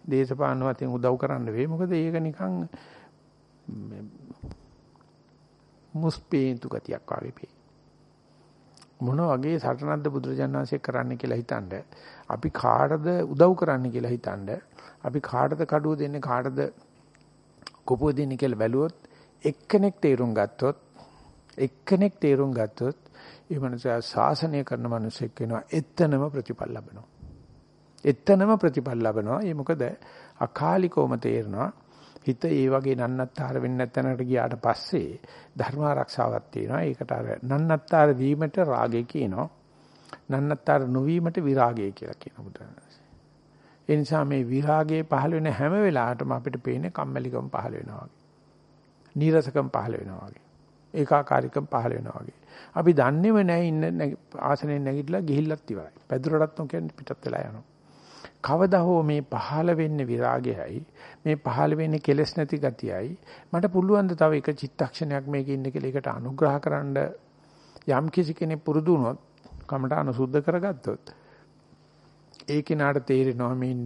දේශපාලන වශයෙන් උදව් කරන්න වෙයි. මොකද ඒක නිකන් මුස්පේන්තු ගතියක් වගේ පේ. මොන වගේ සටනක්ද බුදුරජාණන් වහන්සේ කරන්න කියලා හිතනද අපි කාටද උදව් කරන්න කියලා හිතනද අපි කාටද කඩුව දෙන්නේ කාටද කොපුව දෙන්නේ කියලා බැලුවොත් එක්කෙනෙක් තේරුම් ගත්තොත් එක්කෙනෙක් තේරුම් ගත්තොත් ඒ මනුස්සයා ශාසනය කරන මිනිසෙක් වෙනවා එතනම ප්‍රතිඵල ලබනවා එතනම ප්‍රතිඵල ලබනවා ඒ මොකද අකාලිකවම තේරෙනවා හිත ඒ වගේ නන්නත්තර වෙන්නේ නැත්නම්ට ගියාට පස්සේ ධර්ම ආරක්ෂාවක් තියෙනවා. ඒකට අර නන්නත්තර වීමට රාගය කියනවා. නන්නත්තර නොවීමට විරාගය කියලා කියන බුදුරජාණන් ඒ නිසා මේ විරාගයේ පහළ වෙන හැම වෙලාවටම අපිට පේන්නේ කම්මැලිකම පහළ වෙනවා වගේ. නීරසකම පහළ වෙනවා වගේ. ඒකාකාරීකම පහළ වෙනවා වගේ. අපි දන්නේම නැහැ ඉන්න ආසනෙන් නැගිටලා ගිහිල්ලත් ඉවරයි. පැදුරටත් නොකියන්නේ පිටත් වෙලා යනවා. කවදා හෝ මේ පහළ වෙන්නේ විරාගයයි මේ පහළ වෙන්නේ කෙලස් නැති ගතියයි. මට පුළුවන් ද තව එක චිත්තක්ෂණයක් මේකේ ඉන්න කියලා ඒකට අනුග්‍රහ කරන්න යම් කිසි කෙනෙක් පුරුදු වුණොත් කමට අනුසුද්ධ කරගත්තොත් ඒ කෙනාට තේරෙනවා මේ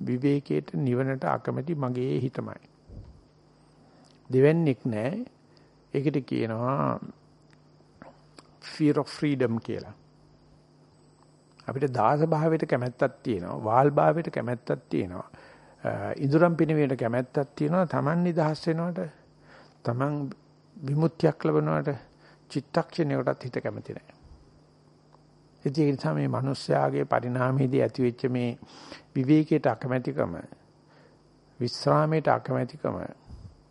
විවේකයට නිවනට අකමැති මගේ හිතමයි. දෙවන්නේක් නැහැ ඒකට කියනවා fear of freedom කියලා. අපිට දාස භාවයට කැමැත්තක් තියෙනවා වාල් භාවයට කැමැත්තක් තියෙනවා. ඉඳුරම් පිනවීමට කැමැත්තක් තියෙනවා. Taman නිදහස් වෙනවට Taman විමුක්තියක් ලැබනවට චිත්තක්ෂණයකටත් හිත කැමති නැහැ. ඒ නිසා මේ මිනිස්යාගේ පරිණාමයේදී ඇතිවෙච්ච මේ විවේකයට අකමැතිකම විස්රාමයට අකමැතිකම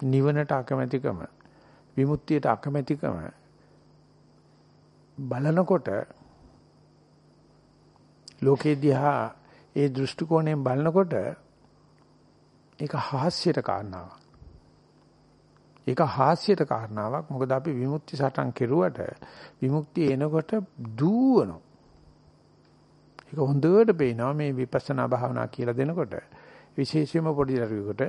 නිවනට අකමැතිකම විමුක්තියට අකමැතිකම බලනකොට ලෝකේ දිහා ඒ දෘෂ්ටි කෝණයෙන් බලනකොට ඒක හාස්‍යයට කාරණාවක්. ඒක හාස්‍යයට කාරණාවක්. මොකද අපි විමුක්ති සටන් කෙරුවට විමුක්තිය එනකොට දුවනවා. ඒක හොඳට පේනවා මේ විපස්සනා භාවනා කියලා දෙනකොට විශේෂයෙන්ම පොඩි දරුවෙකුට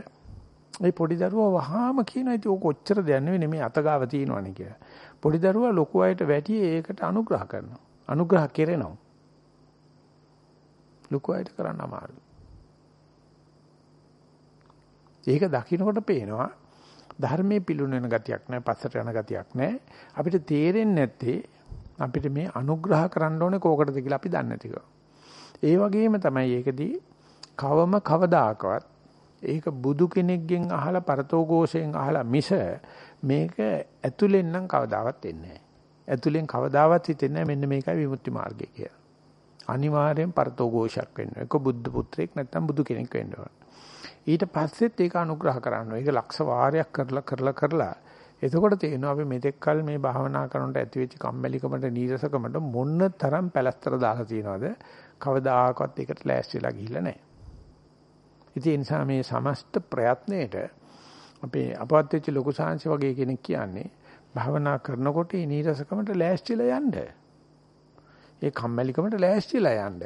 ඒ පොඩි දරුවා වහාම කියනවා ඉතින් ඕක ඔච්චර දෙයක් නෙවෙයි මේ අතගාව තියෙනවනේ කියලා. පොඩි දරුවා ලොකු අයට වැටි ඒකට අනුග්‍රහ කරනවා. අනුග්‍රහ කෙරෙනවා. ලොකු අයට කරන්න අමාරුයි. ඒක දකින්නකොට පේනවා ධර්මයේ පිලුණ වෙන ගතියක් නැහැ පස්සට යන ගතියක් නැහැ අපිට තේරෙන්නේ නැත්තේ අපිට මේ අනුග්‍රහ කරන්න ඕනේ කෝකටද කියලා අපි දන්නේ නැතිව. ඒ වගේම තමයි ඒකදී කවම කවදාකවත් ඒක බුදු කෙනෙක්ගෙන් අහලා පරතෝഘോഷයෙන් අහලා මිස මේක ඇතුලෙන් නම් කවදාවත් එන්නේ නැහැ. ඇතුලෙන් කවදාවත් හිතෙන්නේ මෙන්න මේකයි විමුක්ති මාර්ගය කියලා. අනිවාර්යෙන් පරතෝഘോഷයක් වෙන්න. ඒක බුද්ධ පුත්‍රයෙක් නැත්නම් බුදු කෙනෙක් වෙන්න ඕන. ඊට පස්සෙත් ඒක අනුග්‍රහ කරන්න. ඒක ලක්ෂ වාරයක් කරලා කරලා කරලා එතකොට තේරෙනවා අපි මෙතෙක් කල මේ භාවනා කරනට ඇතිවෙච්ච කම්මැලිකමට නීරසකමට මොන්න තරම් පැලස්තර දාලා තියනවද කවදාකවත් ඒකට ලෑස්තිලා ගිහිල්ලා නැහැ. ඉතින් ඒ නිසා මේ සමස්ත ප්‍රයත්නයේට අපේ අපවත් වෙච්ච ලොකු සාංශ වගේ කෙනෙක් කියන්නේ භාවනා කරනකොට ඒ නීරසකමට ලෑස්තිලා යන්න. ඒ කම්මැලිකමට ලෑස්තිලා යන්න.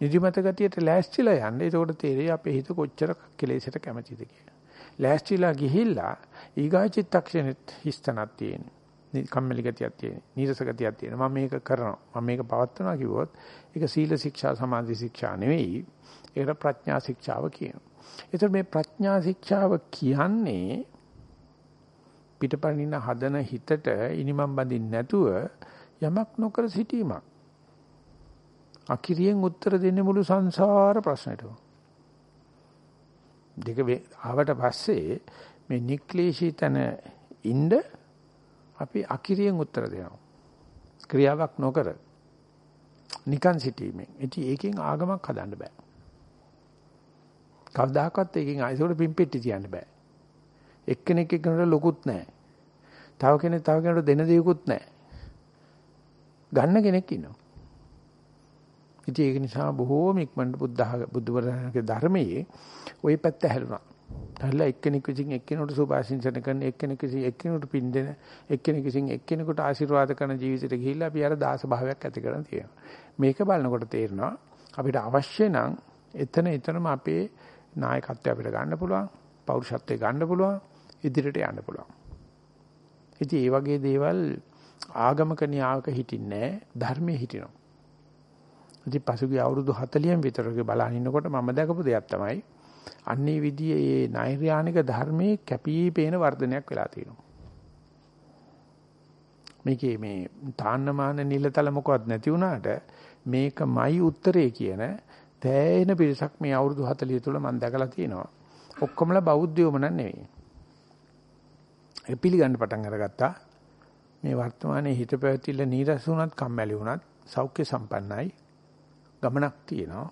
නිදිමත ගතියට ලෑස්තිලා යන්න. ඒකෝට තේරෙයි අපේ හිත කොච්චර කෙලෙසට කැමතිද කියලා. ලෑස්තිලා ගිහිල්ලා ඊගා චිත්තක්ෂණෙත් හිස්තනක් තියෙනවා. කම්මැලි ගතියක් තියෙනවා. නීරස ගතියක් තියෙනවා. මම මේක කරනවා. මම මේක පවත්වනවා කිව්වොත් ඒක සීල ශික්ෂා සමාධි ශික්ෂා නෙවෙයි. ඒකට ප්‍රඥා ශික්ෂාව කියනවා. ඒතර මේ ප්‍රඥා ශික්ෂාව කියන්නේ පිටපණින හදන හිතට ඉනිමම් බඳින්න නැතුව යමක් නොකර සිටීමක්. අකිරියෙන් උත්තර දෙන්නේ මුළු සංසාර ප්‍රශ්නෙටම. දෙක ආවට පස්සේ මේ නික්ලේශී තන ඉන්න අපි අකිරියෙන් උත්තර දෙනවා. ක්‍රියාවක් නොකර නිකන් සිටීමෙන්. ඉතින් ඒකෙන් ආගමක් හදන්න බෑ. කවදාකවත් ඒකෙන් ආයතෝට පිම්පෙට්ටි තියන්න බෑ. එක්කෙනෙක් එක්කෙනෙකුට ලොකුත් නැහැ. තව කෙනෙක් තව කෙනෙකුට දෙන දෙයක්වත් නැහැ. ගන්න කෙනෙක් ඉන්නවා. ඉතින් ඒක නිසා බොහෝම ඉක්මනට බුද්ධ බුදුවරණගේ ධර්මයේ ওই පැත්ත හැලුණා. හැල්ලා එක්කෙනෙක් විසින් එක්කෙනෙකුට සුභාශිංසන කරන එක්කෙනෙක් විසින් එක්කෙනෙකුට පින් දෙන එක්කෙනෙක් විසින් එක්කෙනෙකුට ආශිර්වාද කරන ජීවිතයට ගිහිල්ලා අපි අර දාස භාවයක් ඇති කරන් තියෙනවා. මේක බලනකොට තේරෙනවා අපිට අවශ්‍ය නම් එතන එතනම අපේ නායකත්වය අපිට ගන්න පුළුවන්, පෞරුෂත්වය ගන්න පුළුවන්, ඉදිරියට යන්න පුළුවන්. ඉතින් මේ වගේ දේවල් ආගමක න්‍යායක හිටින්නේ ධර්මයේ හිටිනවා. ඉතින් පසුගිය අවුරුදු 40න් විතර බලන ඉන්නකොට මම දැකපු දෙයක් තමයි අන්නේ විදිහේ මේ නෛර්යානික ධර්මයේ කැපී පේන වර්ධනයක් වෙලා තියෙනවා. මේකේ මේ තාන්නමාන නිලතල මොකවත් නැති වුණාට මේකමයි උත්තරේ කියන තෑයෙන පිරිසක් මේ අවුරුදු 40 තුල මම දැකලා තියෙනවා. ඔක්කොමලා බෞද්ධයෝම නෙවෙයි. ඒ පිළිගන්න පටන් අරගත්තා. මේ වර්තමානයේ හිත පැවතිලා නීරස වුණත් කම්මැලි වුණත් සෞඛ්‍ය සම්පන්නයි ගමනක් තියෙනවා.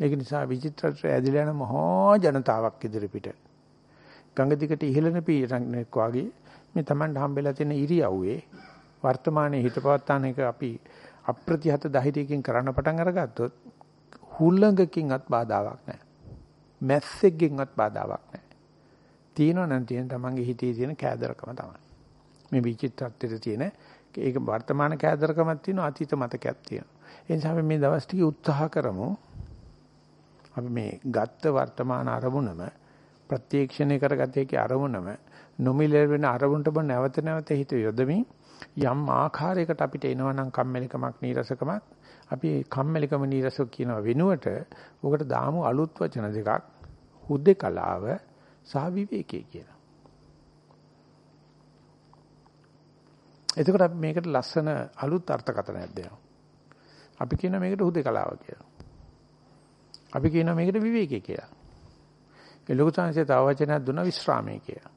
ඒක නිසා විචිත්‍රත්වය ඇදිලා යන මහා ජනතාවක් ඉදිරිපිට. ගංගා දිගට ඉහළන පීරණෙක් වගේ මේ Tamanට හම්බෙලා තියෙන ඉරියව්වේ වර්තමානයේ හිත පවත්තාන එක අපි අප්‍රතිහත ධෛර්යයෙන් කරන්න පටන් අරගත්තොත් හුල්ලඟකින්වත් බාධාවක් නැහැ. මැස්සෙක්ගෙන්වත් බාධාවක් නැහැ. තියෙනවා නම් තියෙන Tamanගේ හිතේ තියෙන කෑදරකම තමයි. මේ විචිත්‍රත්වයට තියෙන ඒක වර්තමාන කෑදරකමක් තියෙනවා අතීත මතකයක් තියෙනවා. ඒ නිසා අපි මේ දවස් ටික උත්සාහ කරමු. අපි මේ ගත්ත වර්තමාන අරමුණම ප්‍රත්‍යක්ෂණය කරගත හැකි අරමුණම නොමිලේ වෙන අරමුණට බ නැවත නැවත හිත යොදමින් යම් ආකාරයකට අපිට එනවනම් කම්මැලිකමක් නීරසකමක් අපි කම්මැලිකම නීරසක කියන වෙනුවට උකට දාමු අලුත් වචන දෙකක් හුදේකලාව සහ විවේකී කියලා. එතකොට අපි මේකට ලස්සන අලුත් අර්ථකථනයක් දෙනවා. අපි කියන මේකට හුදේකලාව කියලා. අපි කියන මේකට විවේකී කියලා. ඒ ලොකු සංසේ තව වචනයක් දුන්නා විස්රාමයේ කියලා.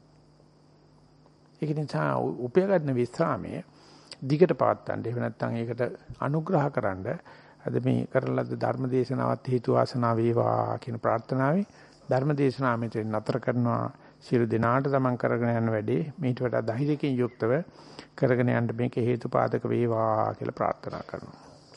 ඒක නිසා උපයගන්න විස්රාමයේ දිගට පවත්තන්න. එහෙම නැත්නම් ඒකට අනුග්‍රහකරනද අද මේ කරන ලද ධර්ම දේශනාවත් හේතු වාසනා වේවා කියන ප්‍රාර්ථනාවයි ධර්ම දේශනාව මෙතන නතර කරනවා. සියලු දෙනාට තමන් කරගෙන යන වැඩේ මේට වඩා ධෛර්යයෙන් යුක්තව කරගෙන යන්න මේක හේතුපාදක වේවා කියලා ප්‍රාර්ථනා කරනවා.